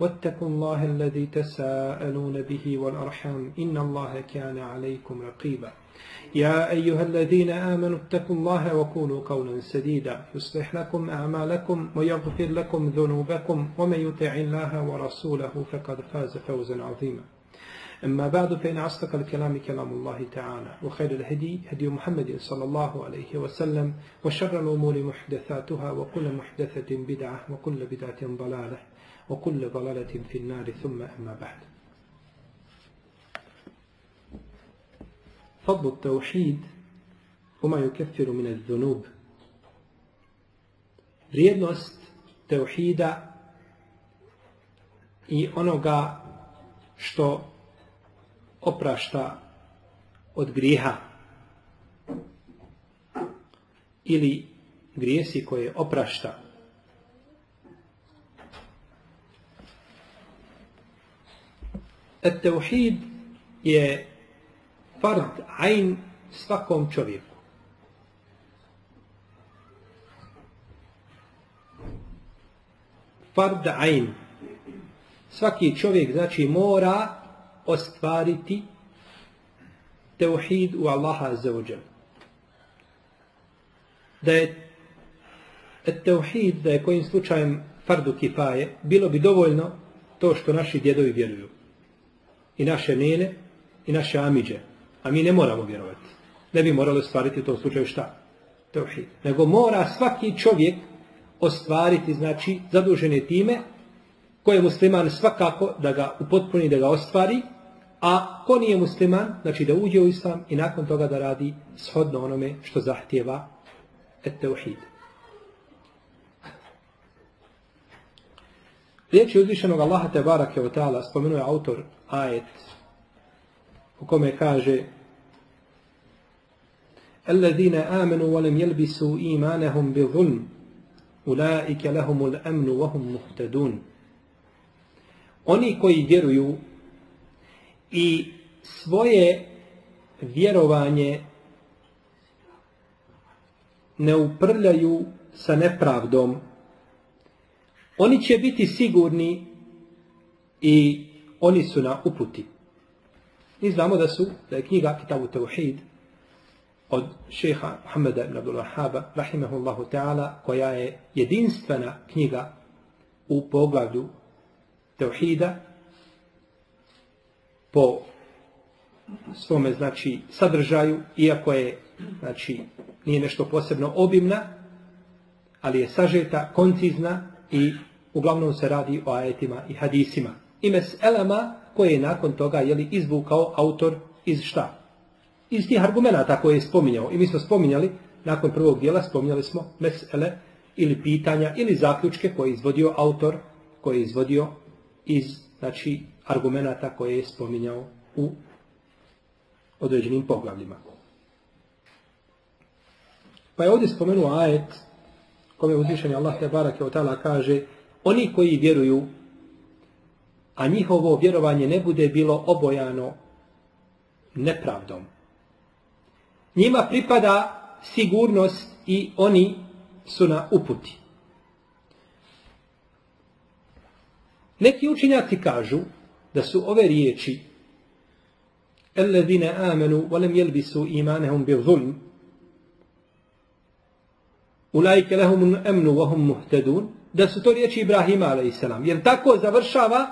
واتقوا الله الذي تساءلون به والأرحام إن الله كان عليكم رقيبا. يا أيها الذين آمنوا اتقوا الله وقولوا قولا سديدا. يصلح لكم أعمالكم ويغفر لكم ذنوبكم ومن يطع الله ورسوله فقد فاز فوزا عظيما. أما بعد فإن أصدق الكلام كلام الله تعالى وخير الهدي هدي محمد صلى الله عليه وسلم وشر الأمور محدثاتها وكل محدثة بدعة وكل بدعة ضلالة. وكل ضلالة في النار ثم أما بعد فضل التوحيد وما يكفر من الذنوب vrijednost teuhida i onoga što oprašta od grijeha ili grijesi koje oprašta At-tauhid je fard ajn svakom čovjeku. Fard ajn. Svaki čovjek znači mora ostvariti teuhid u Allaha azzawajal. Da je teuhid, da je kojim slučajem fardu kifaje, bilo bi dovoljno to što naši djedovi vjeruju. I naše nene, i naše amiđe. A mi ne moramo vjerovati. Ne bi morali ostvariti u tom slučaju šta? Teuhid. Nego mora svaki čovjek ostvariti, znači, zadužene time, ko je musliman svakako da ga upotpuni, da ga ostvari, a ko nije musliman, znači da uđe u islam i nakon toga da radi shodno onome što zahtjeva et teuhid. Riječi uzvišenog Allaha Tebara Kevotala, spomenuje autor ajet, u kome kaže Allazina amenu valem jelbisu imanehum bi zulm, ulaike lahumul amnu vahum muhtedun. Oni koji vjeruju i svoje vjerovanje ne uprljaju sa nepravdom, oni će biti sigurni i oni su na uputi. Mi znamo da su, da je knjiga Kitabu Teuhid od šeha Muhammeda ibn Abdul Wahaba, rahimahullahu ta'ala, koja je jedinstvena knjiga u poglavlju Tauhida, po svome znači sadržaju, iako je znači nije nešto posebno obimna, ali je sažeta, koncizna i uglavnom se radi o ajetima i hadisima. I meselama koje je nakon toga jeli, izvukao autor iz šta? Iz tih argumenta koje je spominjao. I mi smo spominjali, nakon prvog dijela spominjali smo mesele ili pitanja ili zaključke koje je izvodio autor, koje je izvodio iz znači, argumenta koje je spominjao u određenim poglavljima. Pa je ovdje spomenuo ajet kome uzvišenje Allah te barake od tala kaže oni koji vjeruju a njihovo vjerovanje ne bude bilo obojano nepravdom. Njima pripada sigurnost i oni su na uputi. Neki učinjaci kažu da su ove riječi الذين آمنوا ولم يلبسوا إيمانهم بالظلم أولئك لهم الأمن وهم مهتدون da su to riječi Ibrahima a.s. Jer tako završava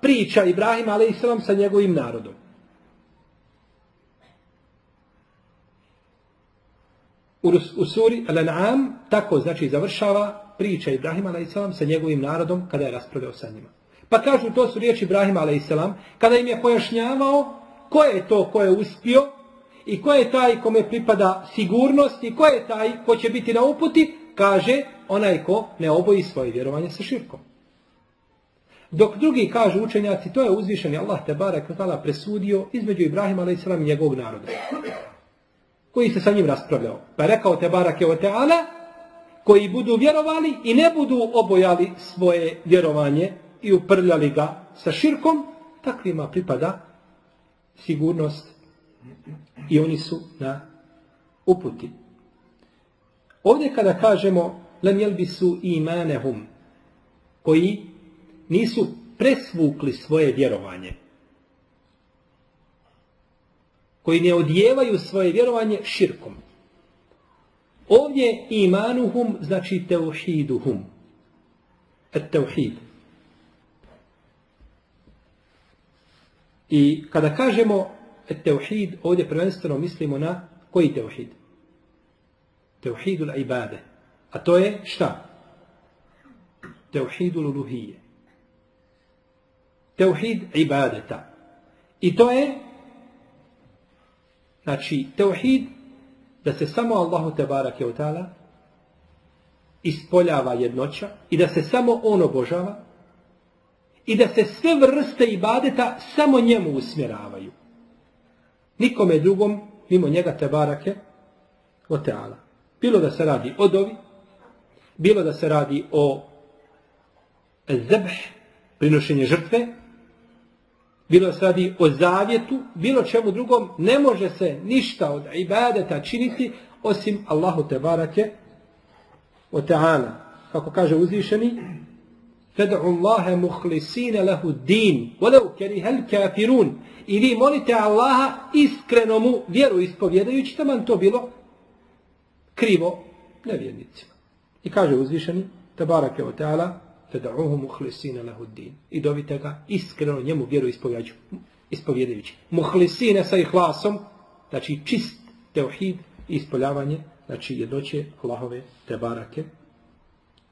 priča Ibrahima a.s. sa njegovim narodom. u, u suri Al-An'am tako znači završava priča Ibrahima a.s. sa njegovim narodom kada je raspravljao sa njima. Pa kažu to su riječi Ibrahima a.s. kada im je pojašnjavao ko je to ko je uspio i ko je taj kome pripada sigurnost i ko je taj ko će biti na uputi, kaže onaj ko ne oboji svoje vjerovanje sa širkom. Dok drugi kažu učenjaci, to je uzvišeni Allah te barek presudio između Ibrahima a.s. i njegovog naroda koji se sa njim raspravljao. Pa rekao te barake o teala, koji budu vjerovali i ne budu obojali svoje vjerovanje i uprljali ga sa širkom, takvima pripada sigurnost i oni su na uputi. Ovdje kada kažemo lem jelbisu imanehum koji nisu presvukli svoje vjerovanje, koji ne odjevaju svoje vjerovanje širkom. Ovdje imanuhum znači teuhiduhum. Et teuhid. I kada kažemo et teuhid, ovdje prvenstveno mislimo na koji teuhid? Teuhidul ibade. A to je šta? Teuhidul uluhije. Teuhid ibadeta. I to je Znači, teuhid, da se samo Allahu te barake ta'ala ispoljava jednoća i da se samo on obožava i da se sve vrste ibadeta samo njemu usmjeravaju. Nikome drugom, mimo njega te barake o ta'ala. Bilo da se radi o dovi, bilo da se radi o zebh, prinošenje žrtve, bilo da se radi o zavjetu, bilo čemu drugom, ne može se ništa od ibadeta činiti osim Allahu te barake o ta'ala. Kako kaže uzvišeni, Fed'u Allahe muhlisine lehu din, volev kerihel kafirun. I vi molite Allaha iskreno mu vjeru ispovjedajući, taman to bilo krivo nevjernicima. I kaže uzvišeni, te barake o teala, feda'uhu muhlisina lahuddin. I dovite ga iskreno njemu vjeru ispovjedajući. Muhlisina sa ihlasom, znači čist teuhid i ispoljavanje, znači jednoće Allahove tebarake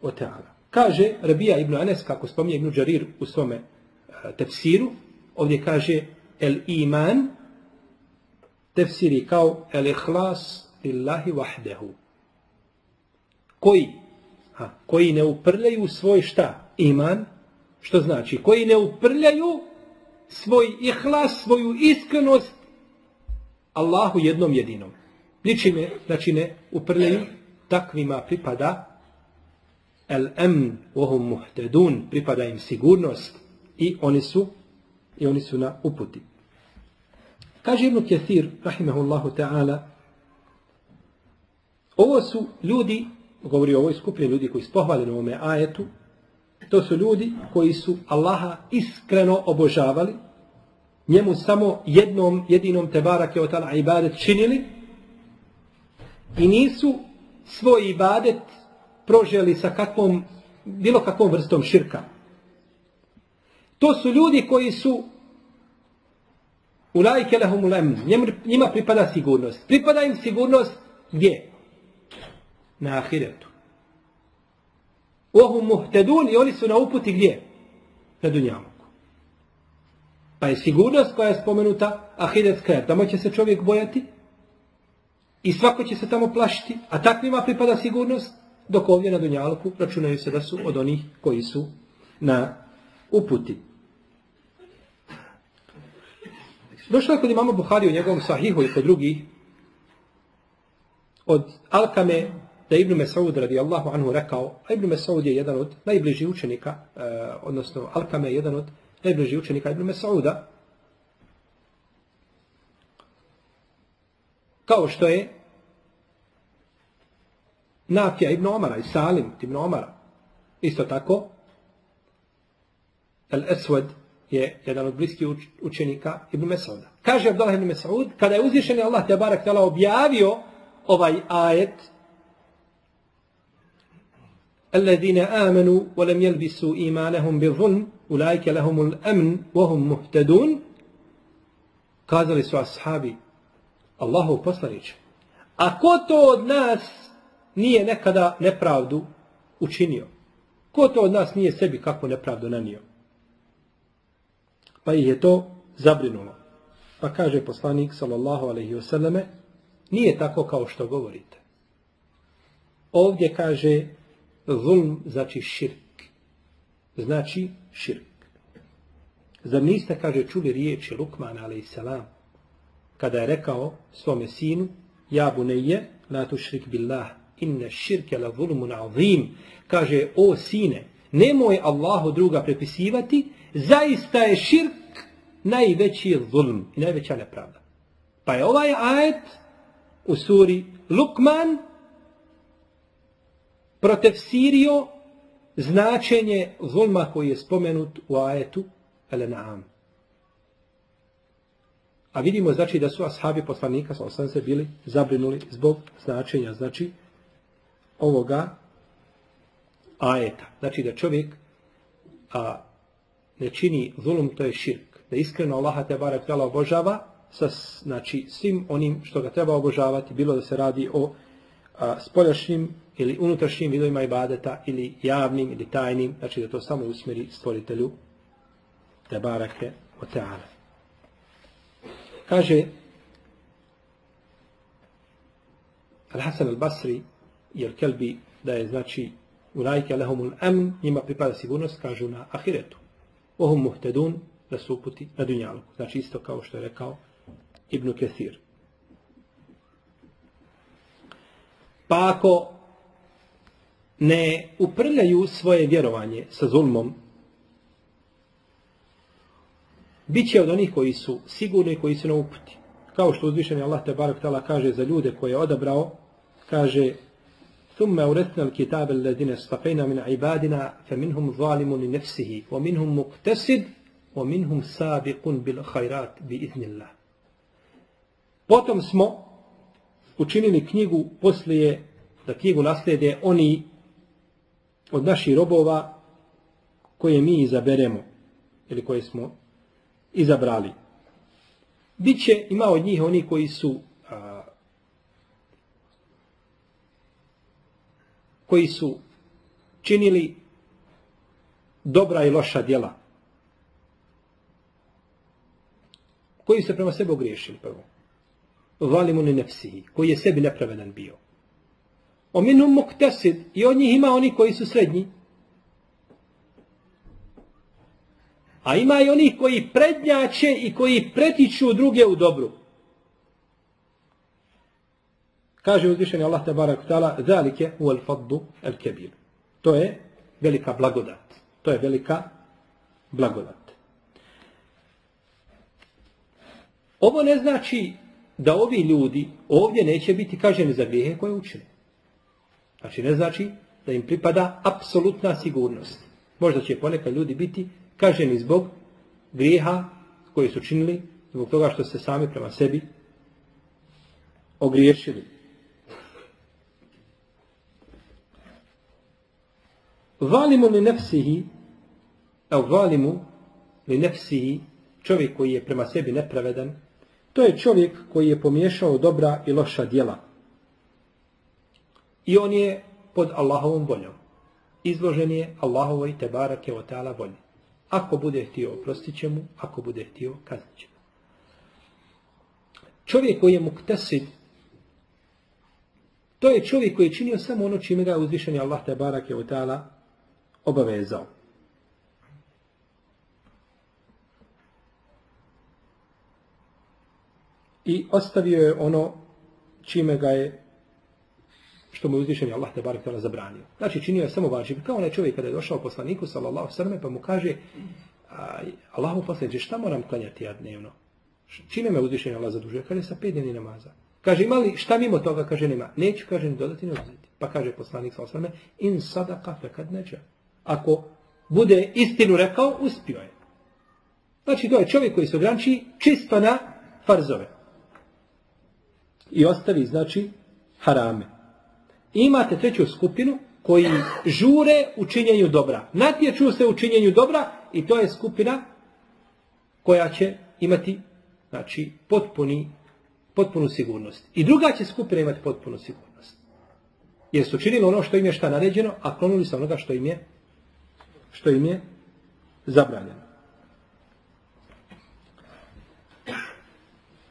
o teala. Kaže Rabija ibn Anes, kako spominje ibn Đarir u svome e, tefsiru, ovdje kaže el iman, tefsiri kao el ihlas lillahi vahdehu. Koji Ha, koji ne uprljaju svoj šta? Iman. Što znači? Koji ne uprljaju svoj ihlas, svoju iskrenost Allahu jednom jedinom. Ničime, znači ne uprljaju, takvima pripada el emn, ohum muhtedun, pripada im sigurnost i oni su i oni su na uputi. Kaže Ibn Kathir, rahimahullahu ta'ala, ovo su ljudi govori o ovoj skupini ljudi koji su pohvaljeni u ovome ajetu, to su ljudi koji su Allaha iskreno obožavali, njemu samo jednom, jedinom tebarake od tala ibadet činili i nisu svoj ibadet proželi sa kakvom, bilo kakvom vrstom širka. To su ljudi koji su u lajke lehum ulem, njima pripada sigurnost. Pripada im sigurnost gdje? Na ahiretu. Ohum muhtedun i oni su na uputi gdje? Na dunjamuku. Pa je sigurnost koja je spomenuta ahiretska jer tamo će se čovjek bojati i svako će se tamo plašiti, a takvima pripada sigurnost dok ovdje na dunjaluku računaju se da su od onih koji su na uputi. Došlo je kod imamo Buhari u njegovom sahihu i kod drugih od Alkame da Ibn Mesaud radijallahu anhu rekao, a Ibn Mesaud je jedan od najbližih učenika, eh, odnosno Alkame je jedan od najbližih učenika Ibn Mesauda, kao što je Nafija Ibn Omara i Salim Ibn Omara. Isto tako, Al-Eswed je jedan od bliskih učenika Ibn Mesauda. Kaže Abdullah Ibn Mesaud, kada je uzvišen Allah te barak tala objavio ovaj ajet, الذين آمنوا ولم يلبسوا إيمانهم بظلم أولئك لهم الأمن وهم مهتدون kazali su ashabi Allahu poslanić A ko to od nas nije nekada nepravdu učinio? Ko to od nas nije sebi kakvu nepravdu nanio? Pa ih je to zabrinulo. Pa kaže poslanik sallallahu alaihi wasallame, nije tako kao što govorite. Ovdje kaže zulm znači širk. Znači širk. Zar niste, kaže, čuli riječi Lukman a.s. kada je rekao svome sinu, ja buneje, la tu šrik billah, inne širke la zulmun azim, kaže, o sine, nemoj Allahu druga prepisivati, zaista je širk najveći zulm i najveća nepravda. Pa je ovaj ajet u suri Lukman protefsirio značenje zulma koji je spomenut u ajetu Al-An'am. A vidimo znači da su ashabi poslanika sa osam se bili zabrinuli zbog značenja znači ovoga ajeta. Znači da čovjek a, ne čini zulum, to je širk. Da iskreno Allaha te barek tela obožava sa znači, svim onim što ga treba obožavati, bilo da se radi o a, spoljašnjim ili unutrašnjim vidovima ibadeta ili javnim ili tajnim, znači da to samo usmeri stvoritelju te barake o teala. Kaže Al-Hasan al-Basri jer Kelbi da je znači u rajke lehumul amn njima pripada sigurnost kažu na ahiretu. Ohum muhtedun da su uputi na dunjalu. Znači isto kao što je rekao Ibn Kethir. Pa ako ne uprljaju svoje vjerovanje sa zulmom, bit će od onih koji su sigurni koji su na uputi. Kao što uzvišeni Allah te barak tala kaže za ljude koje je odabrao, kaže ثم أورثنا الكتاب الذين اصطفينا من عبادنا فمنهم ظالم لنفسه ومنهم مقتصد ومنهم سابق بالخيرات بإذن الله Potom smo učinili knjigu poslije da knjigu naslede oni od naših robova koje mi izaberemo ili koje smo izabrali. Biće ima od njih oni koji su a, koji su činili dobra i loša djela. Koji se prema sebi ogriješili prvo. Valimu ni nefsihi, koji je sebi nepravedan bio. O minum muktesid, i od njih ima oni koji su srednji, A ima i onih koji prednjače i koji pretiču druge u dobru. Kaže uzvišeni Allah te ta'ala, zalike u al faddu al kebir. To je velika blagodat. To je velika blagodat. Ovo ne znači da ovi ljudi ovdje neće biti kaženi za grijehe koje učine. Znači ne znači da im pripada apsolutna sigurnost. Možda će ponekad ljudi biti kaženi zbog grijeha koji su činili, zbog toga što se sami prema sebi ogriješili. Valimu li nefsihi, evo valimu li nefsihi, čovjek koji je prema sebi nepravedan, to je čovjek koji je pomiješao dobra i loša djela. I on je pod Allahovom voljom. Izložen je Allahovoj tebarake o ta'ala volji. Ako bude htio, oprostit će mu. Ako bude htio, kaznit će mu. Čovjek koji je muktesid, to je čovjek koji je činio samo ono čime ga uzvišenje Allah te barak je otala obavezao. I ostavio je ono čime ga je što mu je uzvišen Allah te barek tala zabranio. Znači činio je samo vađib. Kao onaj čovjek kada je došao poslaniku sallallahu sallam pa mu kaže Allahu poslaniče šta moram klanjati ja dnevno? Čime me uzvišen Allah zadužuje? Kaže sa pet dnevni namaza. Kaže imali šta mimo toga? Kaže nema. Neću kaže ni dodati ni uzeti. Pa kaže poslanik sallallahu sallam in sadaka fekad neđa. Ako bude istinu rekao, uspio je. Znači to je čovjek koji se ograniči čisto na farzove. I ostavi znači harame imate treću skupinu koji žure u činjenju dobra. Natječu se u činjenju dobra i to je skupina koja će imati znači, potpuni, potpunu sigurnost. I druga će skupina imati potpunu sigurnost. Jer su činili ono što im je šta naređeno, a klonuli se onoga što im je što im je zabranjeno.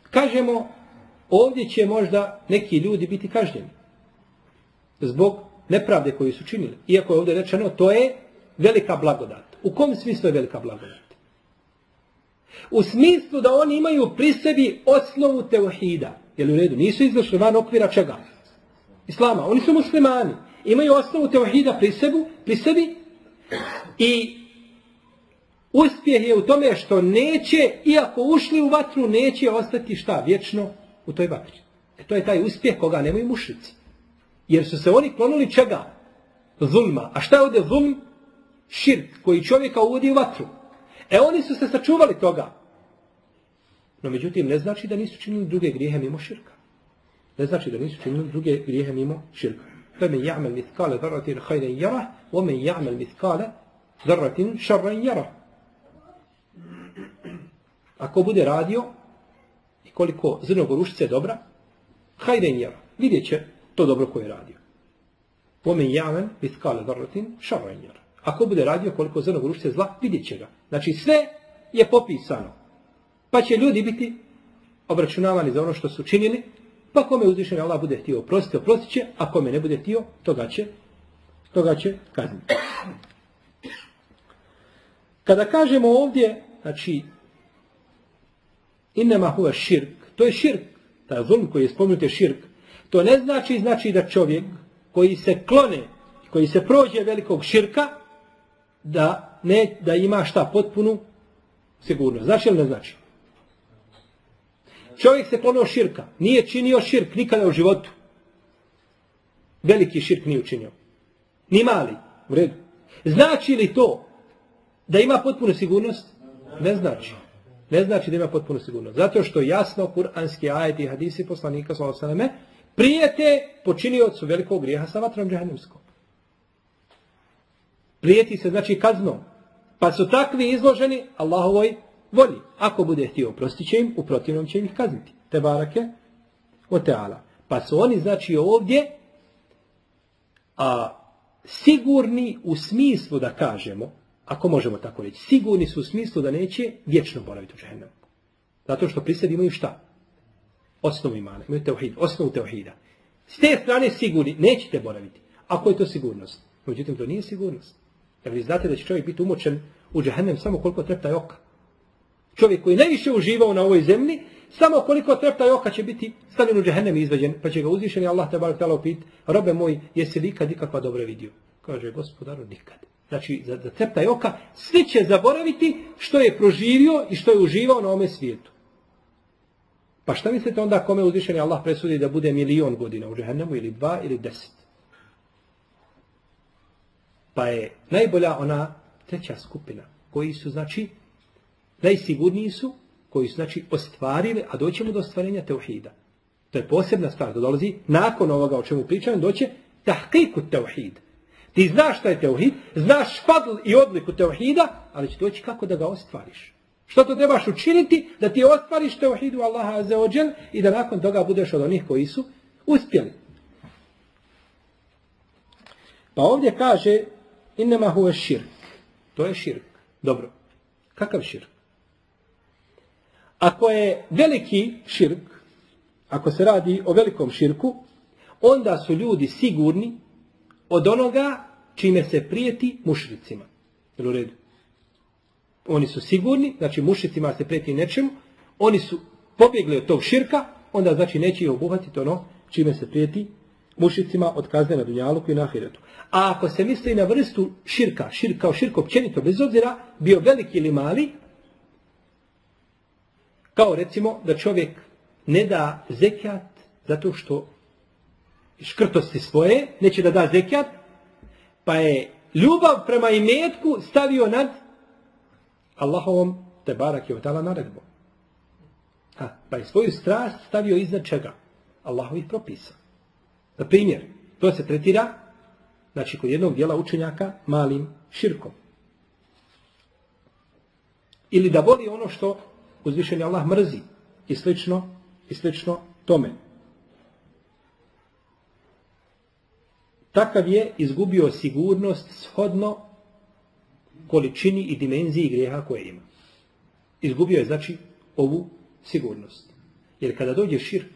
Kažemo, ovdje će možda neki ljudi biti kažnjeni. Zbog nepravde koju su činili. Iako je ovdje rečeno, to je velika blagodat. U kom smislu je velika blagodat? U smislu da oni imaju pri sebi osnovu teuhida. Jel u redu? Nisu izašli van okvira čega? Islama. Oni su muslimani. Imaju osnovu teuhida pri sebu, pri sebi i uspjeh je u tome što neće, iako ušli u vatru, neće ostati šta vječno u toj vatri. E to je taj uspjeh koga nemaju mušici. Jer su se oni klonuli čega? Zulma. A šta je ovdje zulm? Širk koji čovjeka uvodi u vatru. E oni su se sačuvali toga. No međutim, ne znači da nisu činili druge grijehe mimo širka. Ne znači da nisu činili druge grijehe mimo širka. فمن يعمل مثقال ذرة خيرا يره ومن يعمل مثقال ذرة شرا يره Ako bude radio i koliko zrno gorušice je dobra, hajde njera. Vidjet će to dobro koje je radio. Omen jamen viskale vrlotin šarra. Ako bude radio koliko zrnog gorušice zla, vidjet će ga. Znači sve je popisano. Pa će ljudi biti obračunavani za ono što su činili, pa kome uzvišen Allah bude htio oprostiti, oprostit će, a kome ne bude htio, toga će, toga će kazniti. Kada kažemo ovdje, znači, Innema huve širk. To je širk. taj zulm koji je spomenut je širk. To ne znači znači da čovjek koji se klone, koji se prođe velikog širka, da ne da ima šta potpunu sigurnost. Znači ili ne znači? Čovjek se klonio širka. Nije činio širk nikada u životu. Veliki širk nije učinio. Ni mali. U redu. Znači li to da ima potpunu sigurnost? Ne znači ne znači da ima potpunu sigurnost. Zato što jasno kuranski ajeti i hadisi poslanika s.a.v prijete počiniocu velikog grijeha sa vatrom džahnemskom. Prijeti se znači kaznom. Pa su takvi izloženi Allahovoj volji. Ako bude htio oprostit će im, u protivnom će im ih kazniti. Te barake o teala. Pa su oni znači ovdje a, sigurni u smislu da kažemo ako možemo tako reći, sigurni su u smislu da neće vječno boraviti u džehennemu. Zato što pri sebi imaju šta? Osnovu imana, imaju teuhid, osnovu teuhida. S te strane sigurni, nećete boraviti. Ako je to sigurnost? Međutim, to nije sigurnost. Jer vi znate da će čovjek biti umočen u džahennem samo koliko trepta oka. Čovjek koji najviše uživao na ovoj zemlji, samo koliko trepta oka će biti stavljen u džahennem i izveđen, pa će ga uzvišeni Allah te bar tala upit, robe moj, jesi li ikad ikakva dobra vidio? Kaže, gospodaru, nikad znači za, za treptaj oka, svi će zaboraviti što je proživio i što je uživao na ome svijetu. Pa šta mislite onda kome uzvišeni Allah presudi da bude milion godina u džehennemu ili dva ili deset? Pa je najbolja ona treća skupina koji su znači najsigurniji su koji su znači ostvarili, a doćemo do ostvarenja teuhida. To je posebna stvar da dolazi nakon ovoga o čemu pričam, doće tahkiku teuhid. Ti znaš šta je teuhid, znaš špadl i odliku teuhida, ali će doći kako da ga ostvariš. Što to trebaš učiniti da ti ostvariš teuhidu Allaha Azeođel i da nakon toga budeš od onih koji su uspjeli. Pa ovdje kaže innama huve širk. To je širk. Dobro. Kakav širk? Ako je veliki širk, ako se radi o velikom širku, onda su ljudi sigurni od onoga čime se prijeti mušricima. Jel u redu? Oni su sigurni, znači mušicima se preti nečemu, oni su pobjegli od tog širka, onda znači neće ih obuhvatiti ono čime se prijeti mušicima od kazne na dunjaluku i na ahiretu. A ako se misli na vrstu širka, širka kao širk općenito, bez obzira bio veliki ili mali, kao recimo da čovjek ne da zekijat zato što škrtosti svoje, neće da da zekijat, pa je ljubav prema imetku stavio nad Allahovom te barak je otala naredbom. Ha, pa je svoju strast stavio iznad čega? Allahovih propisa. Na primjer, to se tretira, znači kod jednog dijela učenjaka, malim širkom. Ili da voli ono što uzvišenje Allah mrzi. I slično, i slično tome, takav je izgubio sigurnost shodno količini i dimenziji grijeha koje ima. Izgubio je, znači, ovu sigurnost. Jer kada dođe širk,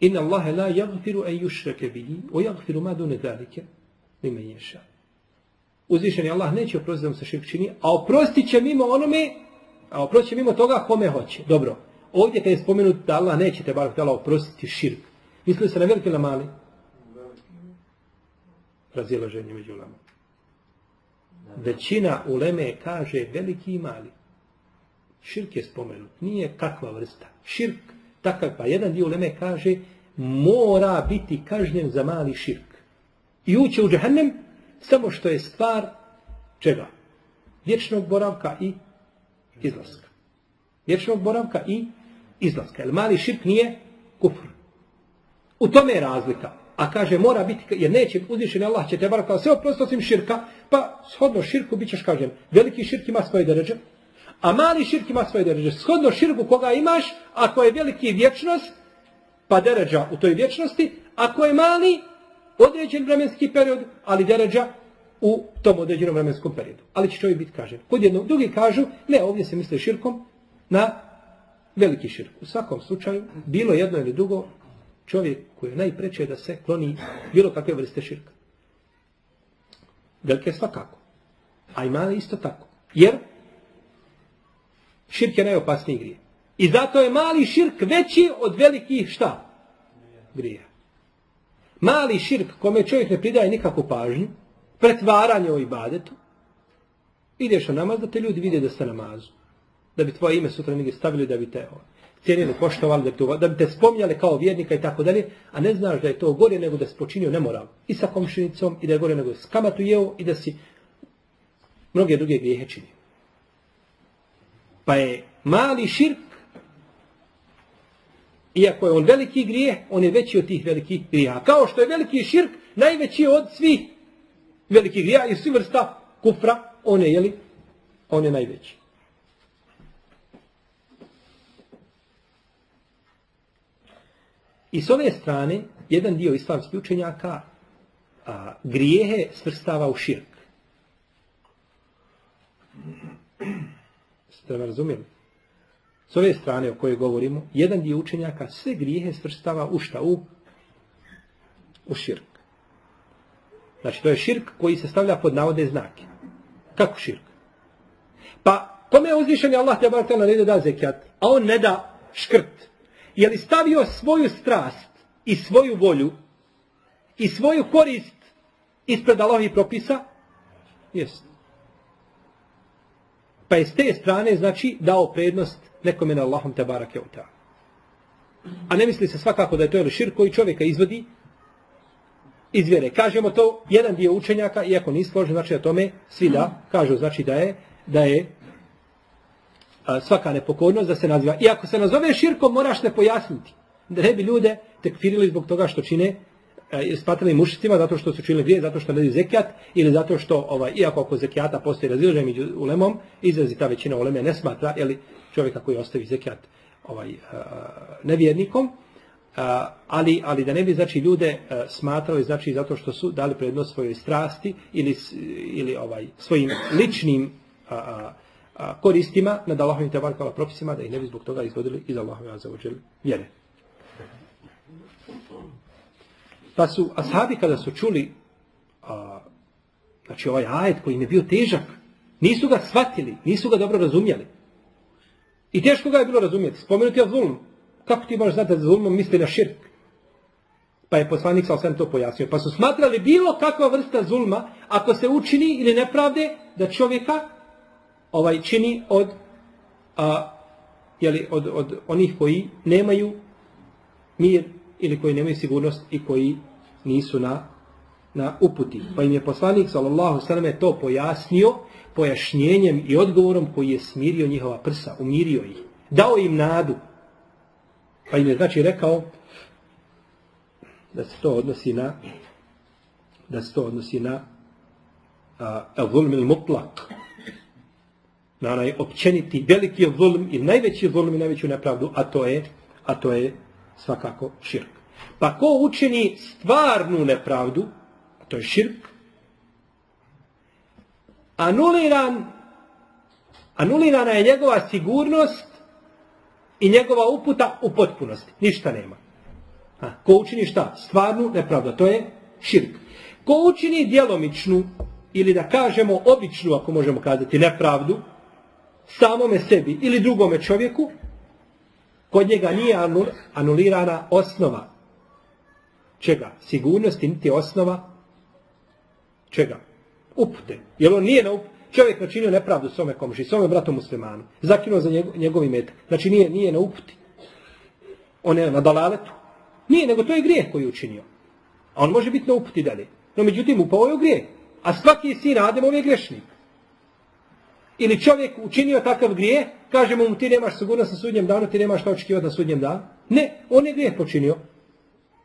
inna Allahe la jagfiru en jušrake bihi, o jagfiru ma dune zalike, nime ješa. Uzvišeni Allah neće oprostiti da mu se širk čini, a oprostit će mimo onome, a oprostit će mimo toga kome hoće. Dobro, ovdje kad je spomenut da Allah neće te barak tala oprostiti širk, mislili se na veliki ili na mali? Razilaženje među lama. Većina uleme kaže veliki i mali. Širk je spomenut. Nije kakva vrsta. Širk, takav pa jedan dio uleme kaže mora biti kažnjen za mali širk. I uće u džahennem samo što je stvar čega? Vječnog boravka i izlaska. Vječnog boravka i izlaska. Jer mali širk nije kufr. U tome je razlika. A kaže mora biti, jer neće uzvišeni Allah će te bar kao sve oprosto osim širka, pa shodno širku bit ćeš kažen. Veliki širk ima svoje deređe, a mali širk ima svoje deređe. Shodno širku koga imaš, ako je veliki vječnost, pa deređa u toj vječnosti, ako je mali, određen vremenski period, ali deređa u tom određenom vremenskom periodu. Ali će čovjek biti kažen. Kod jednog, drugi kažu, ne, ovdje se misli širkom na veliki širk. U svakom slučaju, bilo jedno ili drugo, čovjek koji je najpreće da se kloni bilo kakve vrste širka. Velike svakako. A i male isto tako. Jer širk je najopasniji grije. I zato je mali širk veći od velikih šta? Grija. Mali širk kome čovjek ne pridaje nikakvu pažnju, pretvaranje o ibadetu, ideš na namaz da te ljudi vide da ste namazu. Da bi tvoje ime sutra negdje stavili da bi te ovaj, cijenili, poštovali, da bi, to, da bi te spomnjali kao vjernika i tako dalje, a ne znaš da je to gore nego da si počinio nemoral. I sa komšinicom, i da je gore nego da si kamatu jeo, i da si mnoge druge grijehe činio. Pa je mali širk, iako je on veliki grijeh, on je veći od tih velikih grijeha. Kao što je veliki širk, najveći od svih velikih grijeha i svi vrsta kufra, on je, jeli, on je najveći. I s ove strane, jedan dio islamskih učenjaka a, grijehe svrstava u širk. Ste me razumijeli? S ove strane o kojoj govorimo, jedan dio učenjaka sve grijehe svrstava u šta? U, u širk. Znači, to je širk koji se stavlja pod navode znake. Kako širk? Pa, kome je uzvišen Allah te barak tela ne da zekijat, a on ne da škrt, je li stavio svoju strast i svoju volju i svoju korist ispred Allahovih propisa? Jest. Pa je s te strane, znači, dao prednost nekome na Allahom te barake u ta. A ne misli se svakako da je to ili šir koji čovjeka izvodi iz vjere. Kažemo to jedan dio učenjaka, iako nisi složen, znači da tome svi da, kažu, znači da je, da je a, svaka nepokornost da se naziva. I ako se nazove širkom, moraš ne pojasniti. Da ne bi ljude tekfirili zbog toga što čine e, spatili mušicima zato što su činili grije, zato što ne daju zekijat ili zato što, ovaj, iako oko zekijata postoji razilaženje među ulemom, izrazi ta većina uleme ne smatra, ili čovjeka koji ostavi zekijat ovaj, e, nevjernikom, uh, ali, ali da ne bi znači ljude uh, smatrali znači zato što su dali prednost svojoj strasti ili, ili ovaj svojim ličnim uh, uh, koristima nad Allahovim tebarkala propisima da ih ne bi zbog toga izvodili iz Allahove azzawajal vjere. Pa su ashabi kada su čuli a, znači ovaj ajet koji im je bio težak, nisu ga shvatili, nisu ga dobro razumjeli. I teško ga je bilo razumjeti. Spomenuti je zulm. Kako ti možeš znati da zulmom misli na širk? Pa je poslanik sa osam to pojasnio. Pa su smatrali bilo kakva vrsta zulma, ako se učini ili nepravde, da čovjeka ovaj čini od, a, jeli, od, od onih koji nemaju mir ili koji nemaju sigurnost i koji nisu na, na uputi. Pa im je poslanik sallallahu sallam to pojasnio pojašnjenjem i odgovorom koji je smirio njihova prsa, umirio ih. Dao im nadu. Pa im je znači rekao da se to odnosi na da se to odnosi na a, zulm il mutlak na onaj općeniti veliki zulm i najveći zulm i najveću nepravdu, a to je a to je svakako širk. Pa ko učini stvarnu nepravdu, to je širk, anuliran, anulirana je njegova sigurnost i njegova uputa u potpunosti. Ništa nema. A, ko učini šta? Stvarnu nepravdu, to je širk. Ko učini djelomičnu ili da kažemo običnu, ako možemo kazati, nepravdu, samome sebi ili drugome čovjeku, kod njega nije anulirana osnova. Čega? Sigurnosti niti osnova. Čega? Upute. Jer on nije na up... Čovjek načinio nepravdu svome komši, svome bratom muslimanu. Zakinuo za njegov, njegovi metak. Znači nije, nije na uputi. On je na dalaletu. Nije, nego to je grijeh koji je učinio. A on može biti na uputi dalje. No međutim, upao je u grijeh. A svaki sin Ademov je grešnik. Ili čovjek učinio takav grije, kažemo mu ti nemaš sigurnost na sudnjem danu, ti nemaš šta očekivati na sudnjem danu. Ne, on je grije počinio.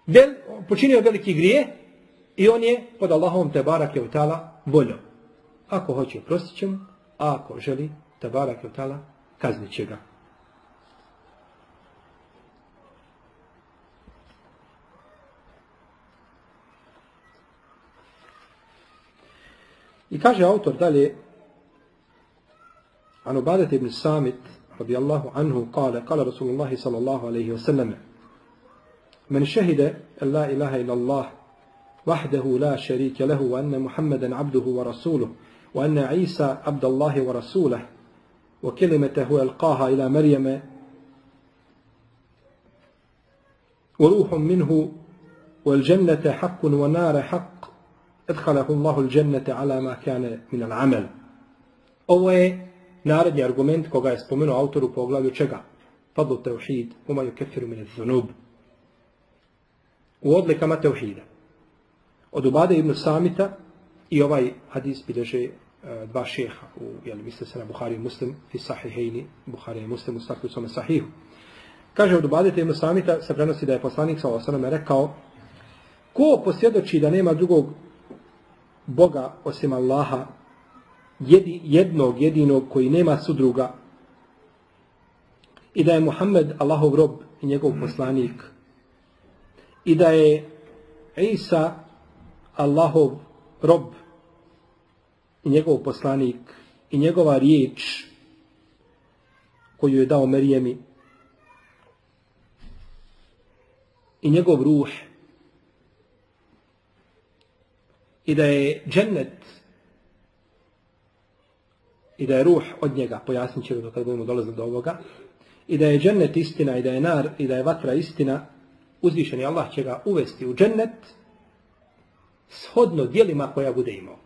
Vel, počinio veliki grije i on je pod Allahom te barak je utala voljo. Ako hoće, prostit će mu, a ako želi, te barak je utala, kaznit će ga. I kaže autor dalje, عن عبادة بن الصامت رضي الله عنه قال قال رسول الله صلى الله عليه وسلم من شهد أن لا إله إلا الله وحده لا شريك له وأن محمدا عبده ورسوله وأن عيسى عبد الله ورسوله وكلمته ألقاها إلى مريم وروح منه والجنة حق ونار حق أدخله الله الجنة على ما كان من العمل. Ovo je naredni argument koga je spomenuo autor u poglavlju čega? Fadlu teuhid, umaju kefiru mine zunub. U odlikama teuhida. Od Ubade ibn Samita i ovaj hadis bileže e, dva šeha, u, jel, misle se na Buhari i Muslim, fi sahihejni, Buhari i Muslim u stakvi svome sahihu. Kaže od Ubade ibn Samita se prenosi da je poslanik sa osanome rekao ko posvjedoči da nema drugog Boga osim Allaha jedi, jednog jedinog koji nema sudruga. I da je Muhammed Allahov rob i njegov poslanik. I da je Isa Allahov rob i njegov poslanik i njegova riječ koju je dao Merijemi i njegov ruh. I da je džennet i da je ruh od njega, pojasnit će kad budemo dolazili do ovoga, i da je džennet istina i da je nar i da je vatra istina, uzvišeni Allah će ga uvesti u džennet shodno dijelima koja bude imao.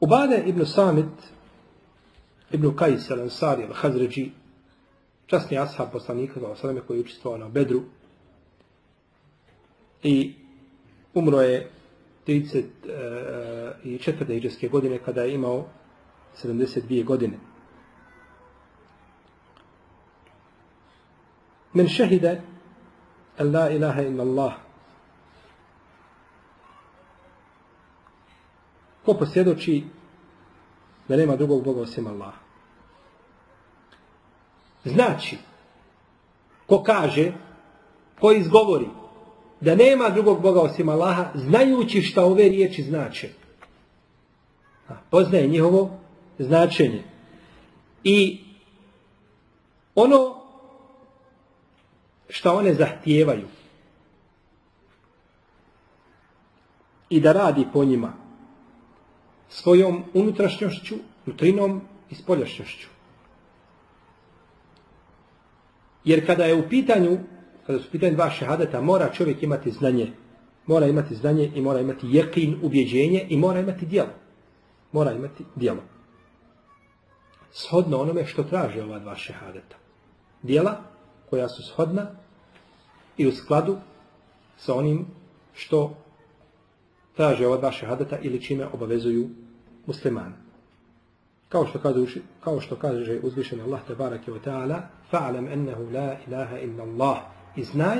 Ubade ibn Samit, ibn Kajs al-Ansari al-Hazređi, časni ashab poslanika za osaleme koji je učestvovao na Bedru i umro je 34. E, iđeske godine kada je imao 72 godine. Men šehide an la ilaha illa Allah ko posvjedoči da nema drugog Boga osim Allah. Znači, ko kaže, ko izgovori, da nema drugog Boga osim Allaha, znajući šta ove riječi znače. A, Poznaje njihovo značenje. I ono što one zahtijevaju i da radi po njima svojom unutrašnjošću, nutrinom i spoljašnjošću. Jer kada je u pitanju kada su pitanje dva šehadeta, mora čovjek imati znanje. Mora imati znanje i mora imati jekin, ubjeđenje i mora imati dijelo. Mora imati dijelo. Shodno onome što traže ova dva šehadeta. Dijela koja su shodna i u skladu sa onim što traže ova dva šehadeta ili čime obavezuju muslimani. Kao što kaže, kao što kaže uzvišeni Allah te barake wa ta'ala fa'alam ennehu la ilaha illa Allah I znaj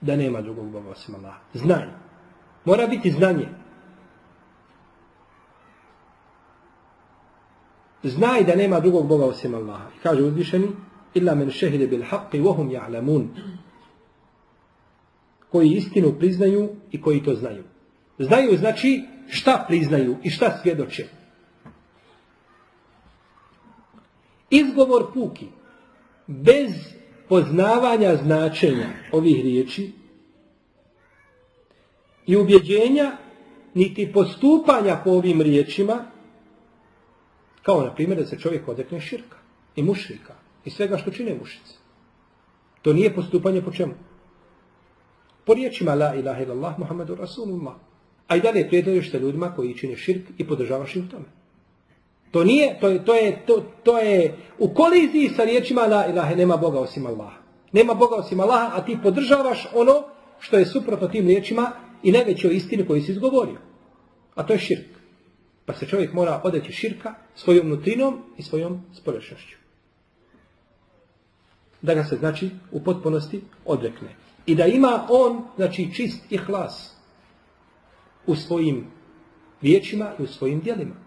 da nema drugog Boga osim Allaha. Znaj. Mora biti znanje. znaj da nema drugog Boga osim Allaha. I kaže uzvišeni, illa men šehide bil haqqi vohum ja'lamun. Koji istinu priznaju i koji to znaju. Znaju znači šta priznaju i šta svjedoče. Izgovor puki, bez poznavanja značenja ovih riječi i ubjeđenja, niti postupanja po ovim riječima, kao na primjer da se čovjek odrekne širka i mušrika i svega što čine mušice. To nije postupanje po čemu? Po riječima la ilaha illallah Muhammedu Rasulullah. A i dalje prijedno još sa ljudima koji čine širk i podržavaš im tome. To nije, to je, to je, to, to je u koliziji sa riječima la ilaha nema Boga osim Allaha. Nema Boga osim Allaha, a ti podržavaš ono što je suprotno tim riječima i najvećoj istini koju si izgovorio. A to je širk. Pa se čovjek mora odeći širka svojom nutrinom i svojom spolješnošću. Da ga se, znači, u potpunosti odrekne. I da ima on, znači, čist i hlas u svojim riječima i u svojim dijelima.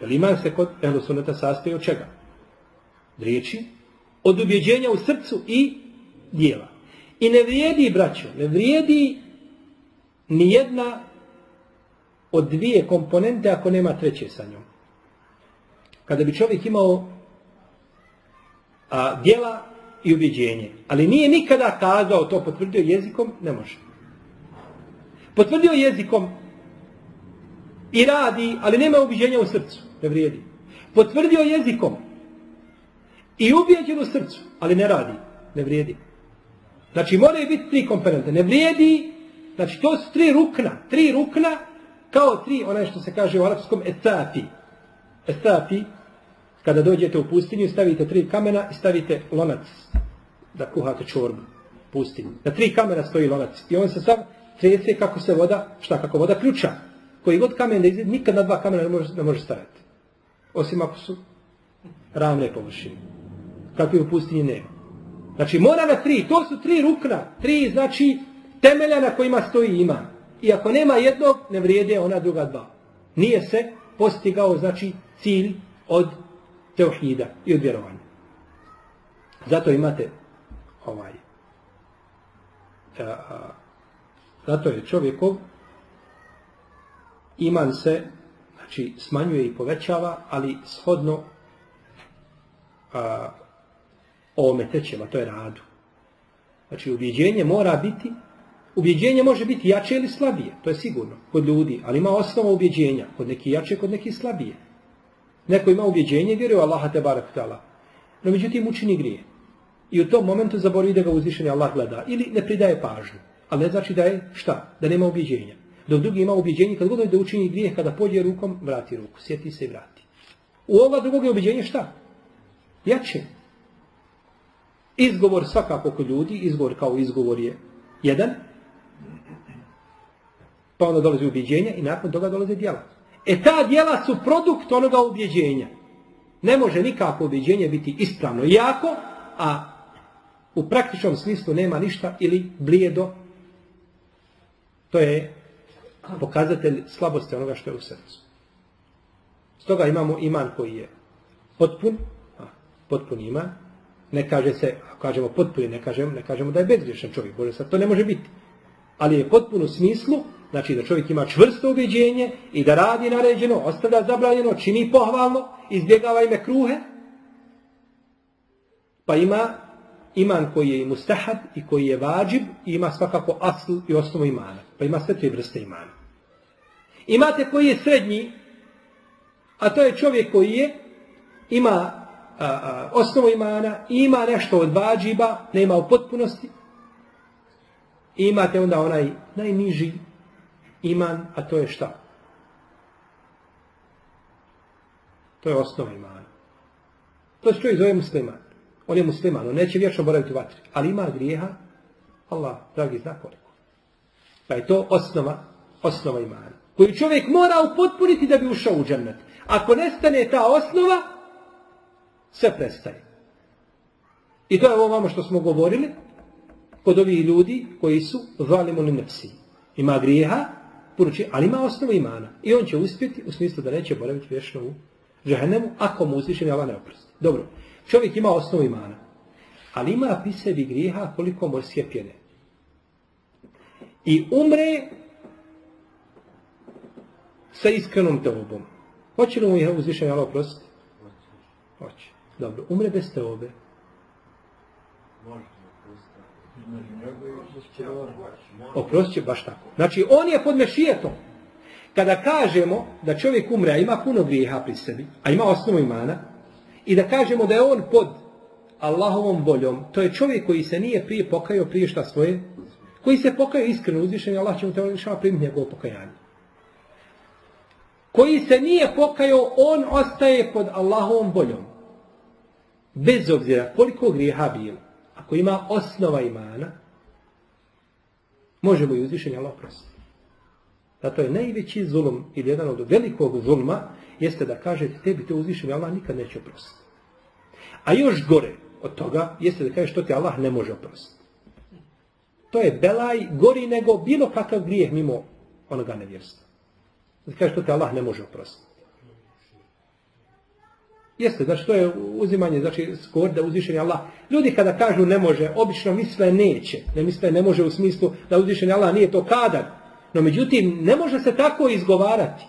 Jer iman se kod ehlosuneta sastoji od čega? Riječi, od ubjeđenja u srcu i dijela. I ne vrijedi, braćo, ne vrijedi ni jedna od dvije komponente ako nema treće sa njom. Kada bi čovjek imao a, dijela i ubjeđenje, ali nije nikada kazao to, potvrdio jezikom, ne može. Potvrdio jezikom i radi, ali nema ubiđenja u srcu, ne vrijedi. Potvrdio jezikom i ubijeđen u srcu, ali ne radi, ne vrijedi. Znači, moraju biti tri komponente. Ne vrijedi, znači, to su tri rukna. Tri rukna kao tri, onaj što se kaže u arapskom, etapi. Etapi, kada dođete u pustinju, stavite tri kamena i stavite lonac da kuhate čorbu pustinju. Na tri kamena stoji lonac i on se sam trese kako se voda, šta, kako voda ključa. Koji god kamen da izgleda, nikad na dva kamena ne može, ne može stajati. Osim ako su ravne površine. Kakve u pustinji nema. Znači mora na tri, to su tri rukna, tri znači temelja na kojima stoji iman. I ako nema jednog, ne vrijede ona druga dva. Nije se postigao, znači, cilj od teohida i od vjerovanja. Zato imate ovaj a, a, zato je čovjekov iman se znači smanjuje i povećava ali shodno a, ovome trećem, a to je radu. Znači, ubjeđenje mora biti Ubjeđenje može biti jače ili slabije, to je sigurno, kod ljudi, ali ima osnova ubjeđenja, kod neki jače, kod neki slabije. Neko ima ubjeđenje vjeruje u Allaha te barak tala, no međutim učini grije. I u tom momentu zaboravi da ga uzvišeni Allah gleda ili ne pridaje pažnju, ali ne znači da je šta, da nema ubjeđenja. Dok drugi ima ubjeđenje, kad god da učini grije, kada pođe rukom, vrati ruku, sjeti se i vrati. U ova drugog je ubjeđenje šta? Jače. Izgovor svakako kod ljudi, izgovor kao izgovor je jedan, pa onda dolazi ubjeđenje i nakon toga dolaze djela. E ta djela su produkt onoga ubjeđenja. Ne može nikako ubjeđenje biti ispravno jako, a u praktičnom smislu nema ništa ili blijedo. To je pokazatelj slabosti onoga što je u srcu. Stoga imamo iman koji je potpun, a, potpun iman, ne kaže se, ako kažemo potpun, ne kažemo, ne kažemo da je bezgriješan čovjek, Bože sad, to ne može biti. Ali je potpun u smislu Znači da čovjek ima čvrsto ubeđenje i da radi naređeno, ostavlja zabranjeno, čini pohvalno, izbjegava ime kruhe. Pa ima iman koji je i mustahad i koji je vađib i ima svakako asl i osnovu imana. Pa ima sve te vrste imana. Imate koji je srednji, a to je čovjek koji je, ima a, a, osnovu imana ima nešto od vađiba, nema u potpunosti. I imate onda onaj najniži iman, a to je šta? To je osnova imana. To se čovjek zove musliman. On je musliman, on neće vječno boraviti u vatri. Ali ima grijeha, Allah, dragi, zna koliko. Pa je to osnova, osnova imana. Koju čovjek mora upotpuniti da bi ušao u džennet. Ako nestane ta osnova, sve prestaje. I to je ovo vamo što smo govorili kod ovih ljudi koji su zalimu li nepsi. Ima grijeha, poruči, ali ima osnovu imana. I on će uspjeti u smislu da neće boraviti vječno u džehennemu ako mu uzvišeni Allah ne oprosti. Dobro, čovjek ima osnovu imana, ali ima pisevi grijeha koliko morske pjene. I umre sa iskrenom teobom. Hoće li mu je uzvišen Allah oprostiti? Hoće. Dobro, umre bez teobe. Oprostit će baš tako. Znači, on je pod mešijetom. Kada kažemo da čovjek umre, a ima puno grijeha pri sebi, a ima osnovu imana, i da kažemo da je on pod Allahovom voljom, to je čovjek koji se nije prije pokajao prije šta svoje, koji se pokaju iskreno uzvišenje, Allah će mu te lišava primiti njegovo pokajanje. Koji se nije pokajao, on ostaje pod Allahovom voljom. Bez obzira koliko grijeha bilo, ako ima osnova imana, možemo i uzvišenje Allah prositi. Zato je najveći zulum ili jedan od velikog zulma jeste da kažete tebi te uzvišenje Allah nikad neće oprostiti. A još gore od toga jeste da kažeš što ti Allah ne može oprostiti. To je belaj gori nego bilo kakav grijeh mimo onoga nevjerstva. Znači kaže što te Allah ne može oprostiti. Jeste, znači to je uzimanje, znači skor da uzvišenje Allah. Ljudi kada kažu ne može, obično misle neće. Ne misle ne može u smislu da uzvišenje Allah nije to kadar. No međutim, ne može se tako izgovarati.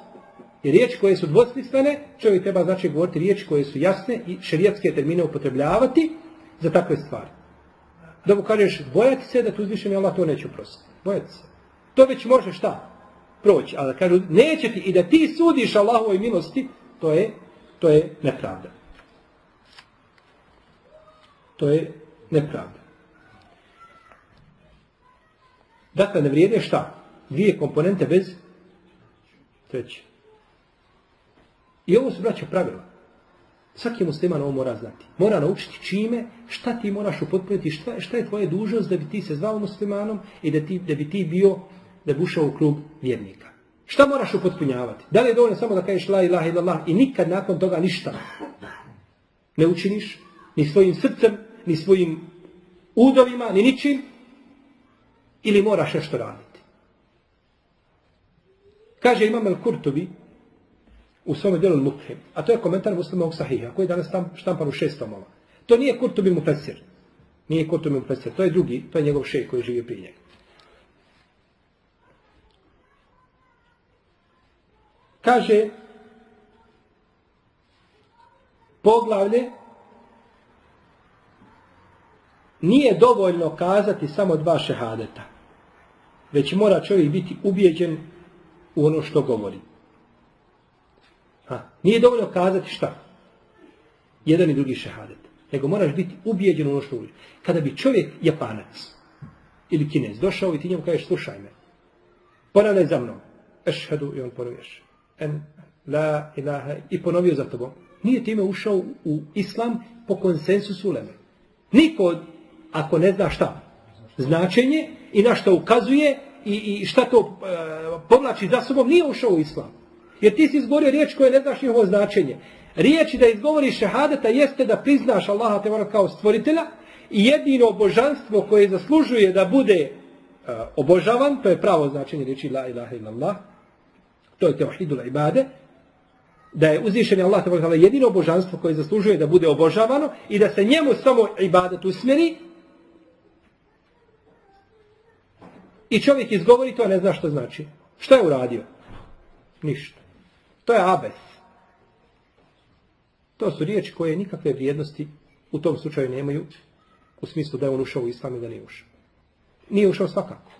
I riječi koje su dvosmislene, čovjek treba znači govoriti riječi koje su jasne i šerijatske termine upotrebljavati za takve stvari. Da mu kažeš, bojati se da tu uzvišenje Allah to neće uprostiti. Bojati se. To već može šta? Proći. Ali da kažu, neće ti i da ti sudiš Allahovoj milosti, to je To je nepravda. To je nepravda. Dakle, ne vrijede šta? Dvije komponente bez treće. I ovo su braća pravila. Svaki musliman ovo mora znati. Mora naučiti čime, šta ti moraš upotpuniti, šta, šta je tvoje dužnost da bi ti se zvao muslimanom i da, ti, da bi ti bio, da bi ušao u klub vjernika. Šta moraš upotpunjavati? Da li je dovoljno samo da kažeš la ilaha illallah i nikad nakon toga ništa ne učiniš? Ni svojim srcem, ni svojim udovima, ni ničim? Ili moraš nešto raditi? Kaže Imam El-Kurtovi u svome djelu Mukhim, a to je komentar muslimovog sahiha, koji je danas štampan u šest tomova. To nije Kurtubi Mufesir. Nije Kurtubi Mufesir. To je drugi, to je njegov šej koji živi prije njega. Kaže, poglavlje, nije dovoljno kazati samo dva šehadeta, već mora čovjek biti ubijeđen u ono što govori. Ha, nije dovoljno kazati šta? Jedan i drugi šehadet. Nego moraš biti ubijeđen u ono što uvijek. Kada bi čovjek japanac ili kinez došao i ti njemu kažeš slušaj me, ponavljaj za mnom, ešhedu i on ponoviješ en la ilaha i ponovio za tobom. Nije time ušao u islam po konsensusu uleme. Niko, ako ne zna šta, značenje i na što ukazuje i, i šta to e, povlači za sobom, nije ušao u islam. Jer ti si izgovorio riječ koje ne znaš njihovo značenje. Riječi da izgovoriš šehadeta jeste da priznaš Allaha te kao stvoritelja i jedino božanstvo koje zaslužuje da bude uh, obožavan, to je pravo značenje riječi la ilaha illallah, to je tevhidul ibade, da je uzvišen Allah tebara jedino božanstvo koje zaslužuje da bude obožavano i da se njemu samo ibadet usmjeri i čovjek izgovori to, a ne zna što znači. Šta je uradio? Ništa. To je abes. To su riječi koje nikakve vrijednosti u tom slučaju nemaju u smislu da je on ušao u islam i da nije ušao. Nije ušao svakako.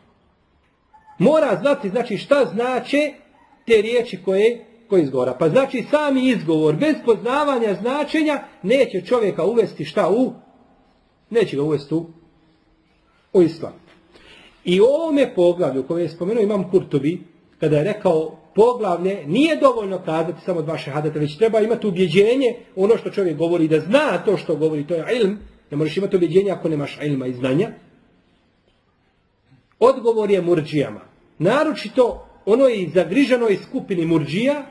Mora znati znači šta znači te riječi koje, koje izgovora. Pa znači sami izgovor, bez poznavanja značenja, neće čovjeka uvesti šta u? Neće ga uvesti u, u islam. I u ovome poglavlju koje je spomenuo imam Kurtobi, kada je rekao poglavlje, nije dovoljno kazati samo dva šehadata, već treba imati ubjeđenje ono što čovjek govori, da zna to što govori, to je ilm, ne možeš imati ubjeđenje ako nemaš ilma i znanja. Odgovor je murđijama. Naročito ono je skupini murđija,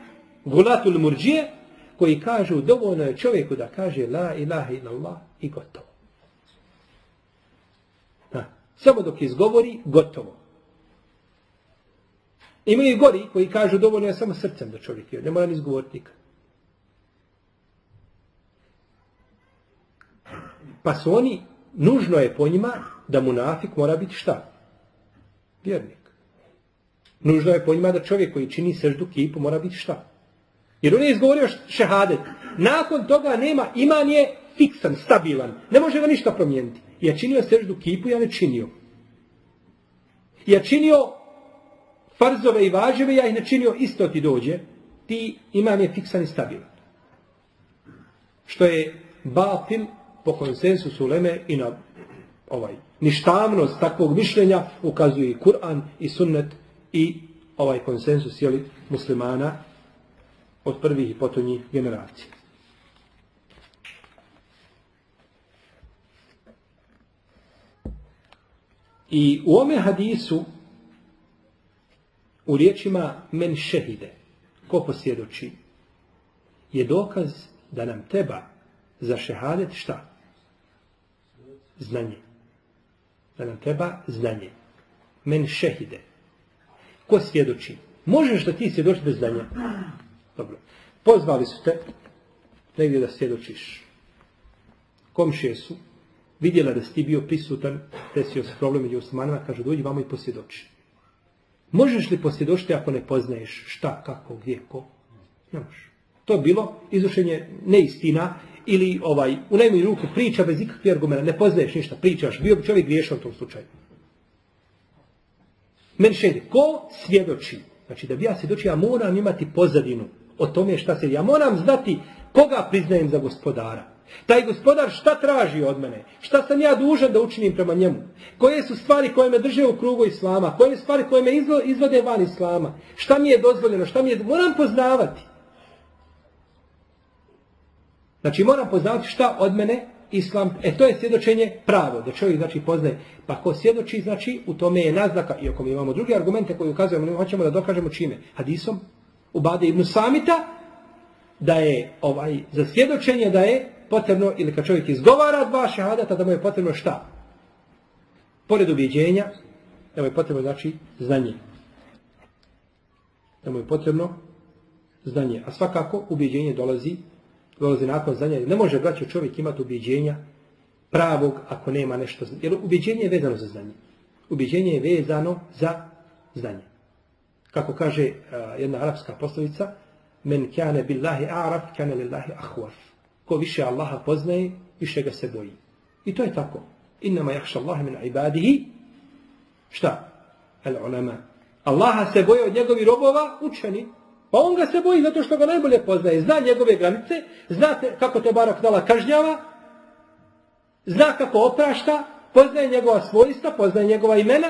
gulatul murđije, koji kažu dovoljno je čovjeku da kaže la ilaha illallah i gotovo. Ha. Samo dok izgovori, gotovo. Ima i gori koji kažu dovoljno je samo srcem da čovjek je. Ne mora ni izgovoriti nikad. Pa su oni, nužno je po njima da munafik mora biti šta? Vjernik. Nužno je po njima da čovjek koji čini seždu kipu mora biti šta? Jer on je izgovorio šehadet. Nakon toga nema, iman je fiksan, stabilan. Ne može ga ništa promijeniti. Ja činio seždu kipu, ja ne činio. Ja činio farzove i važeve, ja ih načinio isto ti dođe. Ti iman je fiksan i stabilan. Što je batil po konsensusu Leme i na ovaj ništavnost takvog mišljenja ukazuje i Kur'an i sunnet i ovaj konsensus jeli, muslimana od prvih i potonjih generacija. I u ome hadisu u riječima men šehide, ko posvjedoči, je dokaz da nam treba za šehadet šta? Znanje. Da nam treba znanje. Men šehide. Ko svjedoči? Možeš da ti svjedoči bez znanja? Dobro. Pozvali su te negdje da svjedočiš. Komšije su vidjela da si ti bio prisutan, desio se problem među Osmanima, kaže, dođi vamo i posvjedoči. Možeš li posvjedočiti ako ne poznaješ šta, kako, gdje, ko? Ne možeš. To je bilo izvršenje neistina ili ovaj u najmanju ruku priča bez ikakvih argumenta, ne poznaješ ništa, pričaš, bio bi čovjek griješan u tom slučaju. Men šede, ko svjedoči? Znači da bi ja svjedočio, ja moram imati pozadinu o tome šta se, ja moram znati koga priznajem za gospodara. Taj gospodar šta traži od mene? Šta sam ja dužan da učinim prema njemu? Koje su stvari koje me drže u krugu islama? Koje su stvari koje me izvode van islama? Šta mi je dozvoljeno? Šta mi je... Moram poznavati. Znači moram poznavati šta od mene islam, e to je svjedočenje pravo, da čovjek znači poznaje. Pa ko svjedoči, znači u tome je naznaka, iako mi imamo druge argumente koje ukazujemo, ne hoćemo da dokažemo čime. Hadisom, u ibn Samita, da je ovaj za svjedočenje da je potrebno, ili kad čovjek izgovara dva šehadata, da mu je potrebno šta? Pored ubjeđenja, da mu je potrebno znači znanje. Da mu je potrebno znanje. A svakako ubjeđenje dolazi dolazi nakon znanja. Ne može braćo čovjek imati ubjeđenja pravog ako nema nešto znanje. Jer ubjeđenje je vezano za znanje. Ubjeđenje je vezano za znanje. Kako kaže uh, jedna arapska poslovica, men kane billahi a'raf, kane lillahi ahwaf. Ko više Allaha poznaje, više ga se boji. I to je tako. Innama jahša Allah min ibadihi, šta? Al ulama. Allaha se boje od njegovi robova, učeni. Pa on ga se boji zato što ga najbolje poznaje. Zna njegove granice, zna kako te barak dala kažnjava, zna kako oprašta, poznaje njegova svojstva, poznaje njegova imena.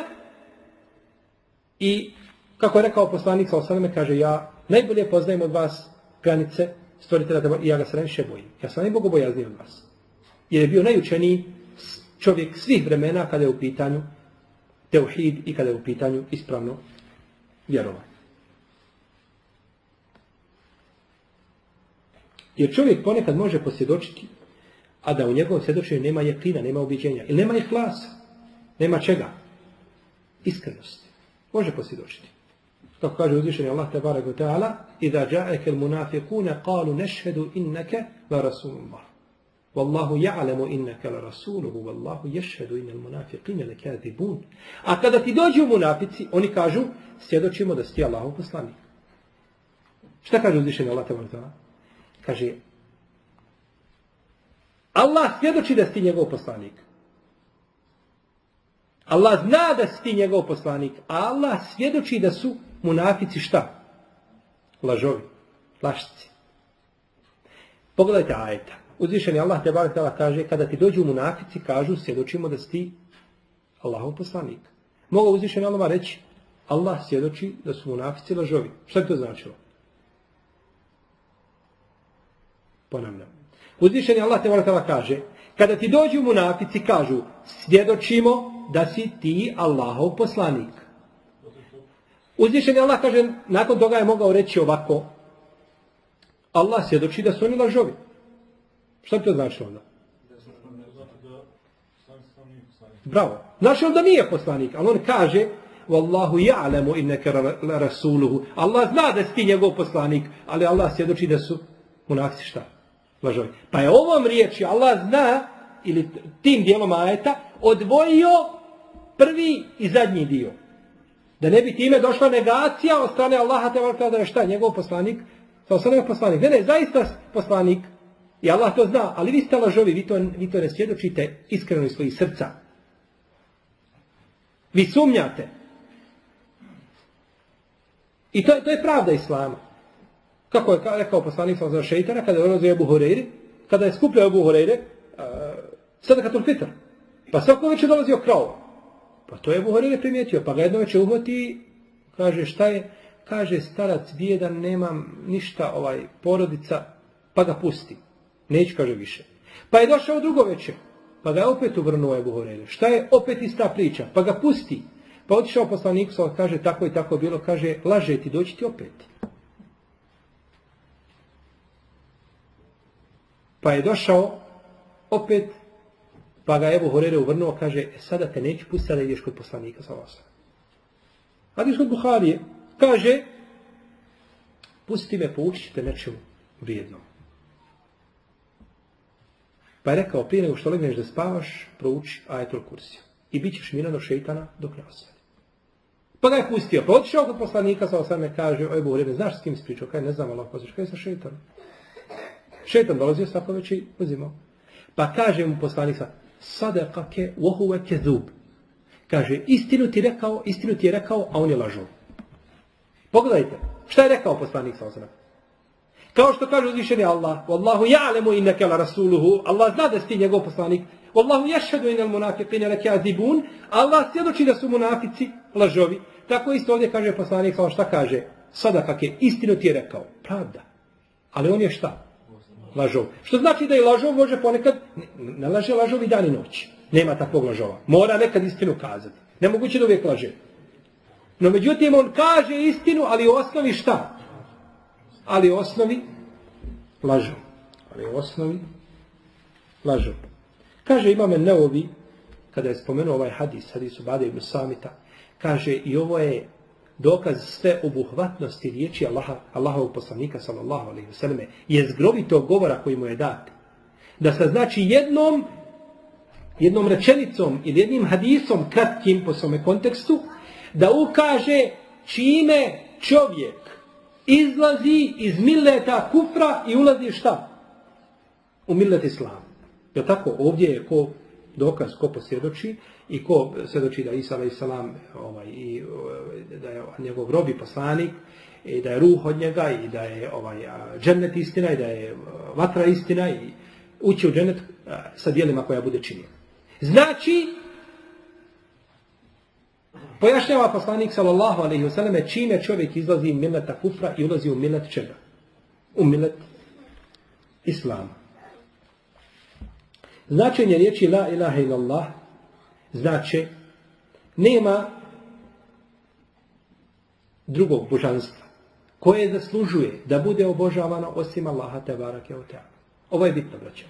I kako je rekao poslanik sa osaname, kaže ja najbolje poznajem od vas granice stvoritela da i ja ga se najviše bojim. Ja sam najbogobojazniji od vas. Jer je bio najučeniji čovjek svih vremena kada je u pitanju teuhid i kada je u pitanju ispravno vjerovanje. Jer čovjek ponekad može posvjedočiti, a da u njegovom svjedočenju nema jeklina, nema objeđenja. Ili nema ihlasa. Nema čega? Iskrenosti. Može posvjedočiti. Kako kaže uzvišeni Allah te barek ta'ala, Iza ja'eke il munafikune qalu nešhedu inneke la rasulullah. Wallahu ja'lemu inneke la rasuluhu, wallahu ješhedu innel munafikine le kadibun. A kada ti dođu munafici, oni kažu, svjedočimo da si Allahov poslanik. Šta kaže uzvišeni Allah te barek ta'ala? Kaže, Allah svjedoči da si njegov poslanik. Allah zna da si njegov poslanik, a Allah svjedoči da su munafici šta? Lažovi, lašci. Pogledajte ajeta. Uzvišeni Allah te bar kaže, kada ti dođu munafici, kažu, svjedočimo da si ti Allahov poslanik. Mogu uzvišeni Allah reći, Allah svjedoči da su munafici lažovi. Šta je to značilo? Ponavljam. Uzvišeni Allah te bar kaže, kada ti dođu munafici, kažu, svjedočimo da si ti Allahov poslanik. Uzvišeni Allah kaže, nakon toga je mogao reći ovako, Allah svjedoči da su oni lažovi. Šta to znači onda? Bravo. Znači onda nije poslanik, ali on kaže, Wallahu ja'lamu innaka rasuluhu. Allah zna da si ti njegov poslanik, ali Allah svjedoči da su munafici šta? lažovi. Pa je ovom riječi Allah zna ili tim dijelom ajeta, odvojio prvi i zadnji dio. Da ne bi time došla negacija od strane Allaha te vrta da je šta, njegov poslanik, sa osanem poslanik. Ne, ne, zaista poslanik. I Allah to zna, ali vi ste lažovi, vi to, vi to ne svjedočite iskreno iz svojih srca. Vi sumnjate. I to, to je pravda Islama. Kako je rekao poslanik sa za šeitana, kada je odlazio Ebu Horeire, kada je skupljao Ebu Horeire, uh, sada katul fitr. Pa svako večer dolazio krao. Pa to je Ebu Horeire primijetio. Pa ga jedno večer uhvati, kaže šta je, kaže starac bijedan, nemam ništa, ovaj porodica, pa ga pusti. Neću, kaže više. Pa je došao drugo večer, pa ga je opet uvrnuo Ebu Horeire. Šta je opet ista priča? Pa ga pusti. Pa otišao poslanik, kaže tako i tako bilo, kaže laže ti, doći ti opet. Pa je došao opet, pa ga Ebu Horere uvrnuo, kaže, e, sada te neću pustiti da ideš kod poslanika sa vas. Hadis kod Buharije, kaže, pusti me, poučit ćete nečemu vrijednom. Pa je rekao, prije nego što legneš da spavaš, prouči ajetul kursiju. I bit ćeš miran od šeitana dok ne osvedi. Pa ga je pustio. Pa otišao kod poslanika, sa osame kaže, oj Buharije, znaš s kim si pričao? Kaj ne znam, Allah poziš, kaj je sa šeitanom? Šeitan dolazio svako već i uzimao. Pa kaže mu poslanik sa, sadaqake vohuve kezub. Kaže, istinu ti rekao, istinu ti je rekao, a on je lažao. Pogledajte, šta je rekao poslanik sa osana? Kao što kaže uzvišeni Allah, Wallahu ja'lemu innaka la rasuluhu, Allah zna da si njegov poslanik, Wallahu jašhedu inel munafiqine munafiqina lakazibun, Allah svjedoči da su munafici lažovi. Tako isto ovdje kaže poslanik, kao šta kaže? Sada kak je istinu ti je rekao, pravda. Ali on je šta? Lažov. Što znači da je lažov može ponekad, ne laže lažovi dan i noć. Nema takvog lažova. Mora nekad istinu kazati. Nemoguće da uvijek laže. No međutim, on kaže istinu, ali u osnovi šta? Ali u osnovi lažov. Ali u osnovi lažov. Kaže imame Neovi, kada je spomenuo ovaj hadis, hadis u Bade ibn Samita, kaže i ovo je dokaz sve obuhvatnosti riječi Allaha, Allahovog poslanika sallallahu alejhi ve selleme je zgrovito govora koji mu je dat. Da se znači jednom jednom rečenicom ili jednim hadisom kratkim po svome kontekstu da ukaže čime čovjek izlazi iz milleta kufra i ulazi šta? U millet islam. Je tako? Ovdje je ko dokaz, ko posvjedoči, i ko svjedoči da Isa alaih salam ovaj, i, ovaj, da je njegov rob i poslanik i da je ruh od njega i da je ovaj, džennet istina i da je vatra istina i ući u džennet sa dijelima koja bude činio. Znači, pojašnjava poslanik sallallahu alaihi wasallam čime čovjek izlazi iz mileta kufra i ulazi u milet čega? U milet islama. Značenje riječi la ilaha illallah znači nema drugog božanstva koje zaslužuje da bude obožavano osim Allaha te barake o teala. Ovo je bitno, braće.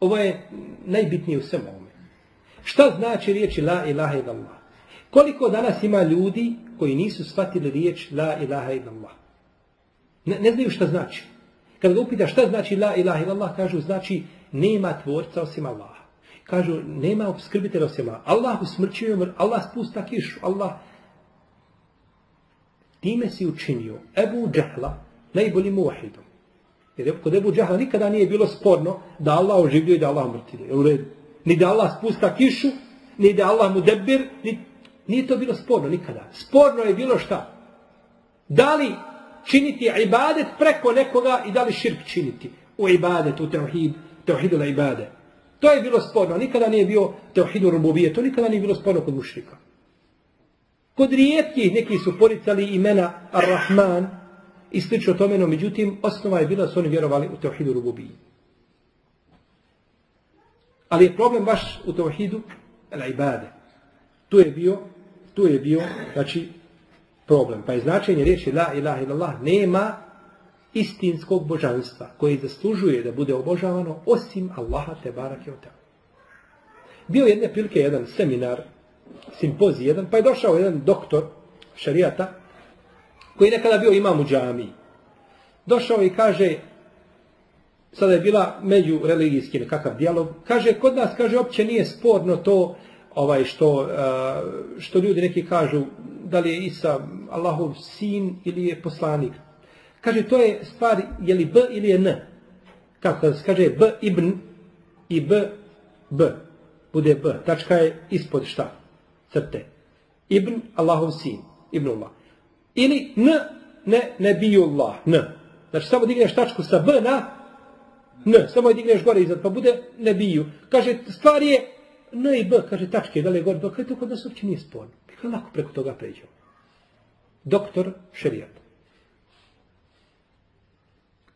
Ovo je najbitnije u svem ovome. Šta znači riječi la ilaha illallah? Koliko danas ima ljudi koji nisu shvatili riječ la ilaha illallah? Ne, ne znaju šta znači. Kad ga upita šta znači la ilaha illallah, kažu znači nema tvorca osim Allaha kažu, nema obskrbitelja osim Allah. Allah usmrćuje, Allah spusta kišu, Allah time si učinio Ebu Džahla najboljim muvahidom. Jer kod Ebu Džahla nikada nije bilo sporno da Allah oživljuje i da Allah mrtvio. Ni da Allah spusta kišu, ni da Allah mu debir, ni, nije to bilo sporno nikada. Sporno je bilo šta? Da li činiti ibadet preko nekoga i da li širk činiti u ibadet, u teohid, teohidu na. To je bilo sporno. Nikada nije bio teohidu rububije. To nikada nije bilo sporno kod mušrika. Kod rijetkih neki su poricali imena Ar-Rahman i slično tome, no međutim, osnova je bila da su oni vjerovali u teohidu rububije. Ali je problem baš u teohidu al-ibade. Tu je bio, tu je bio, znači, problem. Pa je značenje riječi la ilaha illallah nema istinskog božanstva koji zaslužuje da bude obožavano osim Allaha te barake o Bio jedne prilike jedan seminar, simpozij jedan, pa je došao jedan doktor šarijata koji je nekada bio imam u džamiji. Došao i kaže sada je bila među religijski nekakav dijalog, kaže, kod nas, kaže, opće nije sporno to, ovaj što, eh, što ljudi neki kažu, da li je Isa Allahov sin ili je poslanik. Kaže, to je stvar, je li B ili je N. Kako se kaže, B ibn i B, B. Bude B. Tačka je ispod šta? Crte. Ibn Allahov sin. Ibn Allah. Ili N, ne, ne biju Allah. N. Znači, samo digneš tačku sa B na N. Samo je digneš gore izad, pa bude ne biju. Kaže, stvar je N i B. Kaže, tačke, da li je gore, dok je to kod nas uopće nije sporno. Lako preko toga pređemo. Doktor šerijata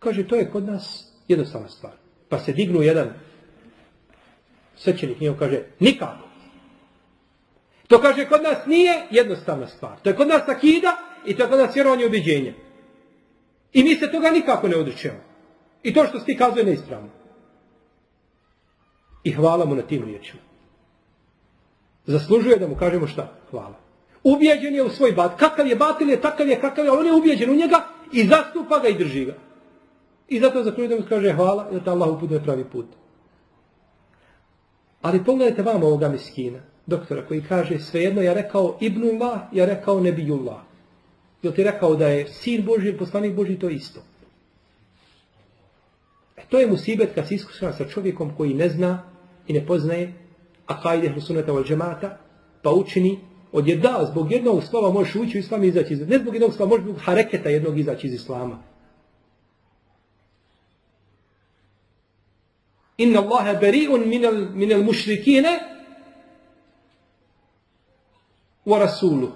Kaže, to je kod nas jednostavna stvar. Pa se dignu jedan svećenik njegov kaže, nikako. To kaže, kod nas nije jednostavna stvar. To je kod nas akida i to je kod nas vjerovanje ubiđenja. I mi se toga nikako ne odričemo. I to što se ti kazuje neispravno. I hvala mu na tim riječima. Zaslužuje da mu kažemo šta? Hvala. Ubijeđen je u svoj bat. Kakav je batil je, takav je, kakav je, on je ubijeđen u njega i zastupa ga i drži ga. I zato za da mu kaže hvala, jer ta Allah uputuje pravi put. Ali pogledajte vam ovoga miskina, doktora, koji kaže svejedno, ja rekao Ibnullah, ja rekao Nebijullah. Jel ti rekao da je sin Boži, poslanik Boži, to isto. E to je musibet kad se iskušava sa čovjekom koji ne zna i ne poznaje akajde hlusuneta od džemata, pa učini od jeda, zbog jednog slova možeš ući u islam i izaći iz Ne zbog jednog slova, možeš zbog hareketa jednog izaći iz islama. Inna Allaha bari'un minel, minel mušrikine wa rasulu.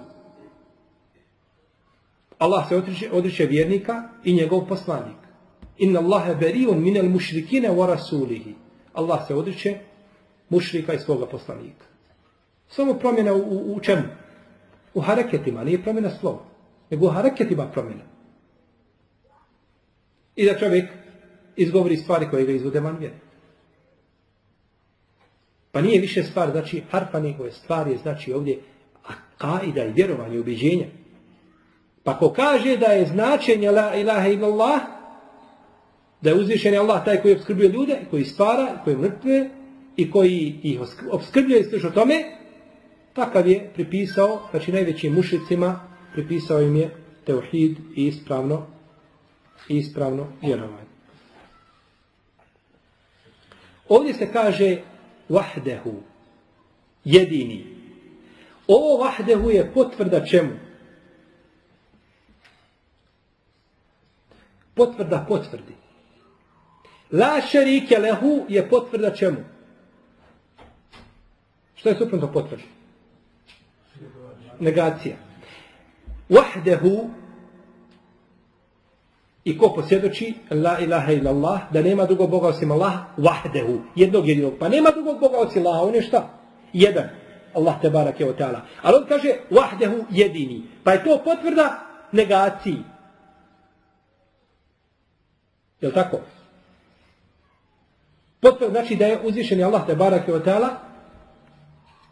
Allah se odriče, odriče vjernika i njegov poslanik. Inna Allaha bari'un minel mušrikine wa rasulihi. Allah se odriče mušrika i svoga poslanika. Samo promjena u, u, u čemu? U hareketima, nije promjena slova. Nego u hareketima promjena. I da čovjek izgovori stvari koje ga izvode van vjeri. Pa nije više stvar, znači, harfa nego je stvar, je znači ovdje kaida i vjerovanje, ubiđenja. Pa ko kaže da je značenje la ilaha illallah, da je uzvišen je Allah taj koji obskrbuje ljude, koji stvara, koji mrtve, i koji ih obskrbljuje sve o tome, takav je pripisao, znači najvećim mušicima, pripisao im je teuhid i ispravno, ispravno vjerovanje. Ovdje se kaže vahdehu, jedini. Ovo vahdehu je potvrda čemu? Potvrda potvrdi. La šerike lehu je potvrda čemu? Što je suprotno potvrdi? Negacija. Vahdehu I ko posjedoči la ilaha illallah, da nema drugog Boga osim Allah, wahdehu, jednog jedinog. Pa nema drugog Boga osim Allah, on je šta? Jedan. Allah te barak je o ta'ala. Ali on kaže wahdehu jedini. Pa je to potvrda negaciji. Je tako? Potvrda znači da je uzvišeni Allah te barak je o ta'ala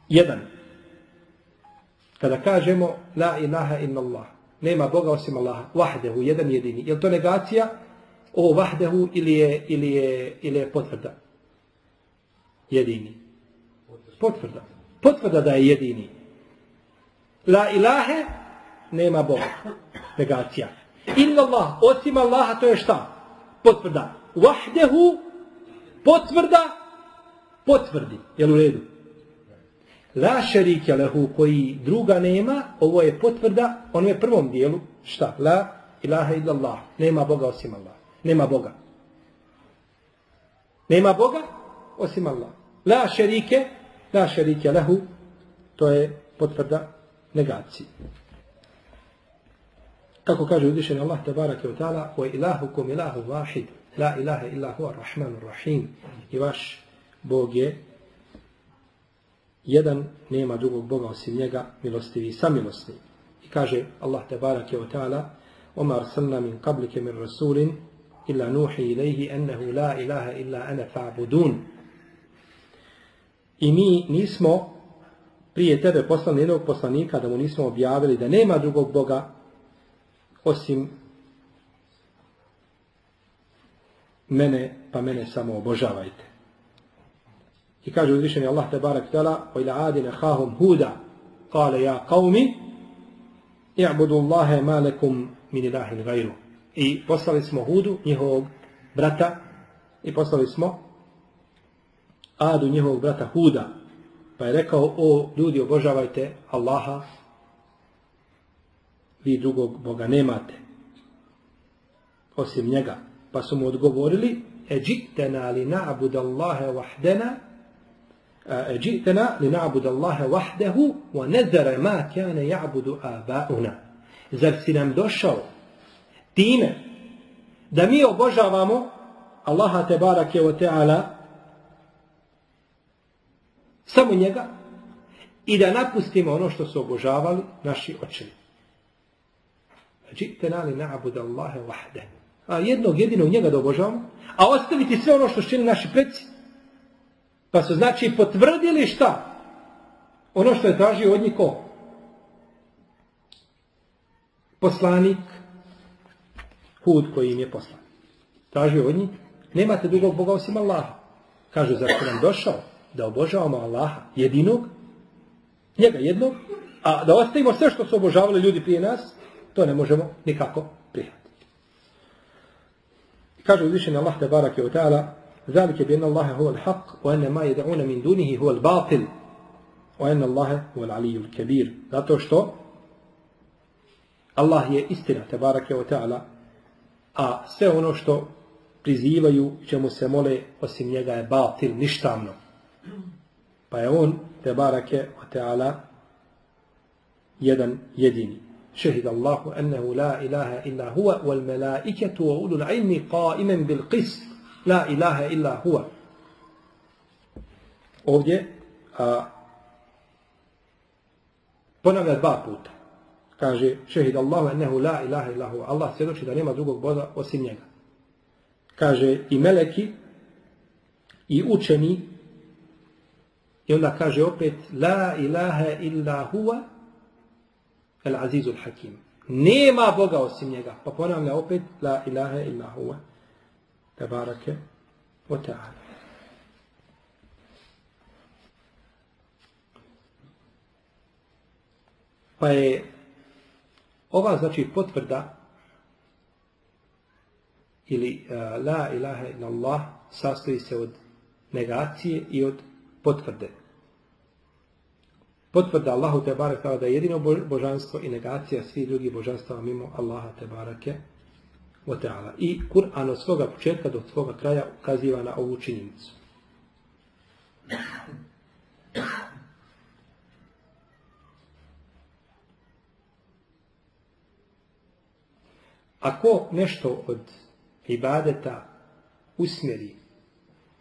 jedan. Kada kažemo la ilaha illallah, nema Boga osim Allaha. Vahdehu, jedan jedini. Je to negacija? O vahdehu ili je, ili je, ili je potvrda? Jedini. Potvrda. Potvrda da je jedini. La ilahe, nema Boga. Negacija. Inna Allah, osim Allaha, to je šta? Potvrda. Vahdehu, potvrda, potvrdi. Jel u redu? La šerike lehu koji druga nema, ovo je potvrda onom je prvom dijelu, šta? La ilaha illallah. Nema Boga osim Allah. Nema Boga. Nema Boga osim Allah. La šerike, la šerike lehu, to je potvrda negacije. Kako kaže uzvišeni Allah tabaraka wa ta'ala, wa ilahukum ilahu vahid, la ilaha illa huwa rahmanu rahim. I vaš Bog je jedan nema drugog Boga osim njega, milostivi i samilostni. I kaže Allah te barak je o ta'ala, Oma arsalna min qablike min rasulin, illa nuhi ilaihi ennehu la ilaha illa ana fa'budun. I mi nismo prije tebe poslali jednog poslanika da mu nismo objavili da nema drugog Boga osim mene, pa mene samo obožavajte. I kaže uzvišeni Allah te tala, o ila adine hahum huda, kale ja اعبدوا i'budu Allahe ma lekum min ilahin. I poslali smo Hudu, njihovog brata, i poslali smo Adu, njihovog brata Huda. Pa je rekao, o ljudi, obožavajte Allaha, vi drugog Boga nemate, osim njega. Pa su mu odgovorili, e džitena li na'bud Allahe vahdena, جئتنا لنعبد الله وحده ونذر ما كان يعبد آباؤنا zar si nam došao time da mi obožavamo Allaha te barake o teala samo njega i da napustimo ono što su obožavali naši očevi. Znači, te nali na'bud Allahe vahde. A jednog jedinog njega da obožavamo, a ostaviti sve ono što čini naši preci. Pa su znači potvrdili šta? Ono što je tražio od njih ko? Poslanik Hud koji im je poslan. Tražio od njih, nemate drugog Boga osim Allaha. Kažu, zar se nam došao da obožavamo Allaha jedinog, njega jednog, a da ostavimo sve što su obožavali ljudi prije nas, to ne možemo nikako prihvatiti. Kaže uzvišeni Allah te barak je ta'ala, ذلك بأن الله هو الحق وأن ما يدعون من دونه هو الباطل وأن الله هو العلي الكبير što Allah je istina tebarake wa ta'ala a sve ono što prizivaju čemu se mole osim njega je batil ništavno pa je on tebarake wa ta'ala jedan jedini شهد الله أنه لا إله إلا هو والملائكة وأولو العلم قائما بالقسط La ilaha illa huwa. Ovdje a, ponavlja dva puta. Kaže, šehid Allahu ennehu la ilaha illa huwa. Allah svjedoči da nema drugog Boga osim njega. Kaže, i meleki, i učeni, i onda kaže opet, la ilaha illa huwa, el azizul hakim. Nema Boga osim njega. Pa ponavlja opet, la ilaha illa huwa. Tebarake o ta'ala. Pa je ova znači potvrda ili uh, la ilaha in Allah sastoji se od negacije i od potvrde. Potvrda Allahu te barek da je jedino božanstvo i negacija svih drugih božanstava mimo Allaha te barake wa. I Kur'an od svoga početka do svoga kraja ukaziva na ovu činjenicu. Ako nešto od ibadeta usmjeri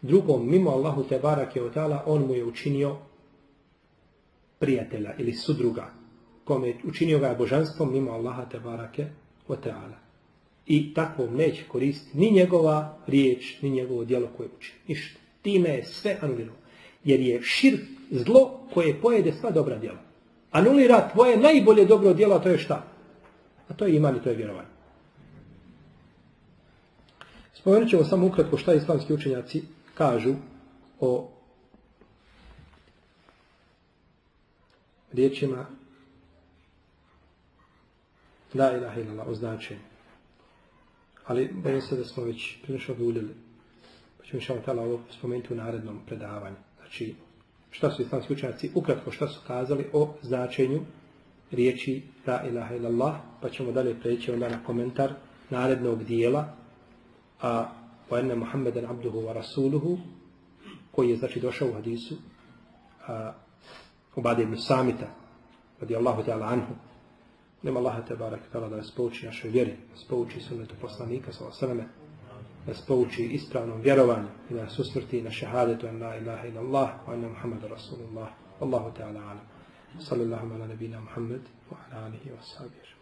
drugom mimo Allahu te barake od on mu je učinio prijatelja ili sudruga, kome učinio ga božanstvom mimo Allaha te barake od i takvom neće koristiti ni njegova riječ, ni njegovo djelo koje uči. Ništa. Time je sve anulirao. Jer je šir zlo koje pojede sva dobra djela. Anulira tvoje najbolje dobro djelo, a to je šta? A to je iman i to je vjerovanje. Spomenut ćemo samo ukratko šta islamski učenjaci kažu o riječima La ilaha illallah, o značenju ali bojim se da smo već prilično duljili. Pa ćemo išao tala ovo spomenuti u narednom predavanju. Znači, šta su islamski učenjaci, ukratko šta su kazali o značenju riječi La ilaha illallah, pa ćemo dalje preći onda na komentar narednog dijela, a o ene Muhammeden abduhu wa rasuluhu, koji je znači došao u hadisu, a, u Badi ibn Samita, radi Allahu ta'ala anhu, Nema Allaha te barak tala da nas pouči našoj vjeri, nas pouči sunnetu poslanika sa osaleme, nas pouči ispravnom vjerovanju i da nas usmrti na šehadetu en la ilaha ila Allah wa anna Muhammadu Rasulullah. Allahu Teala alam. Sallallahu ala nabina Muhammad wa ala alihi wa sahbihi.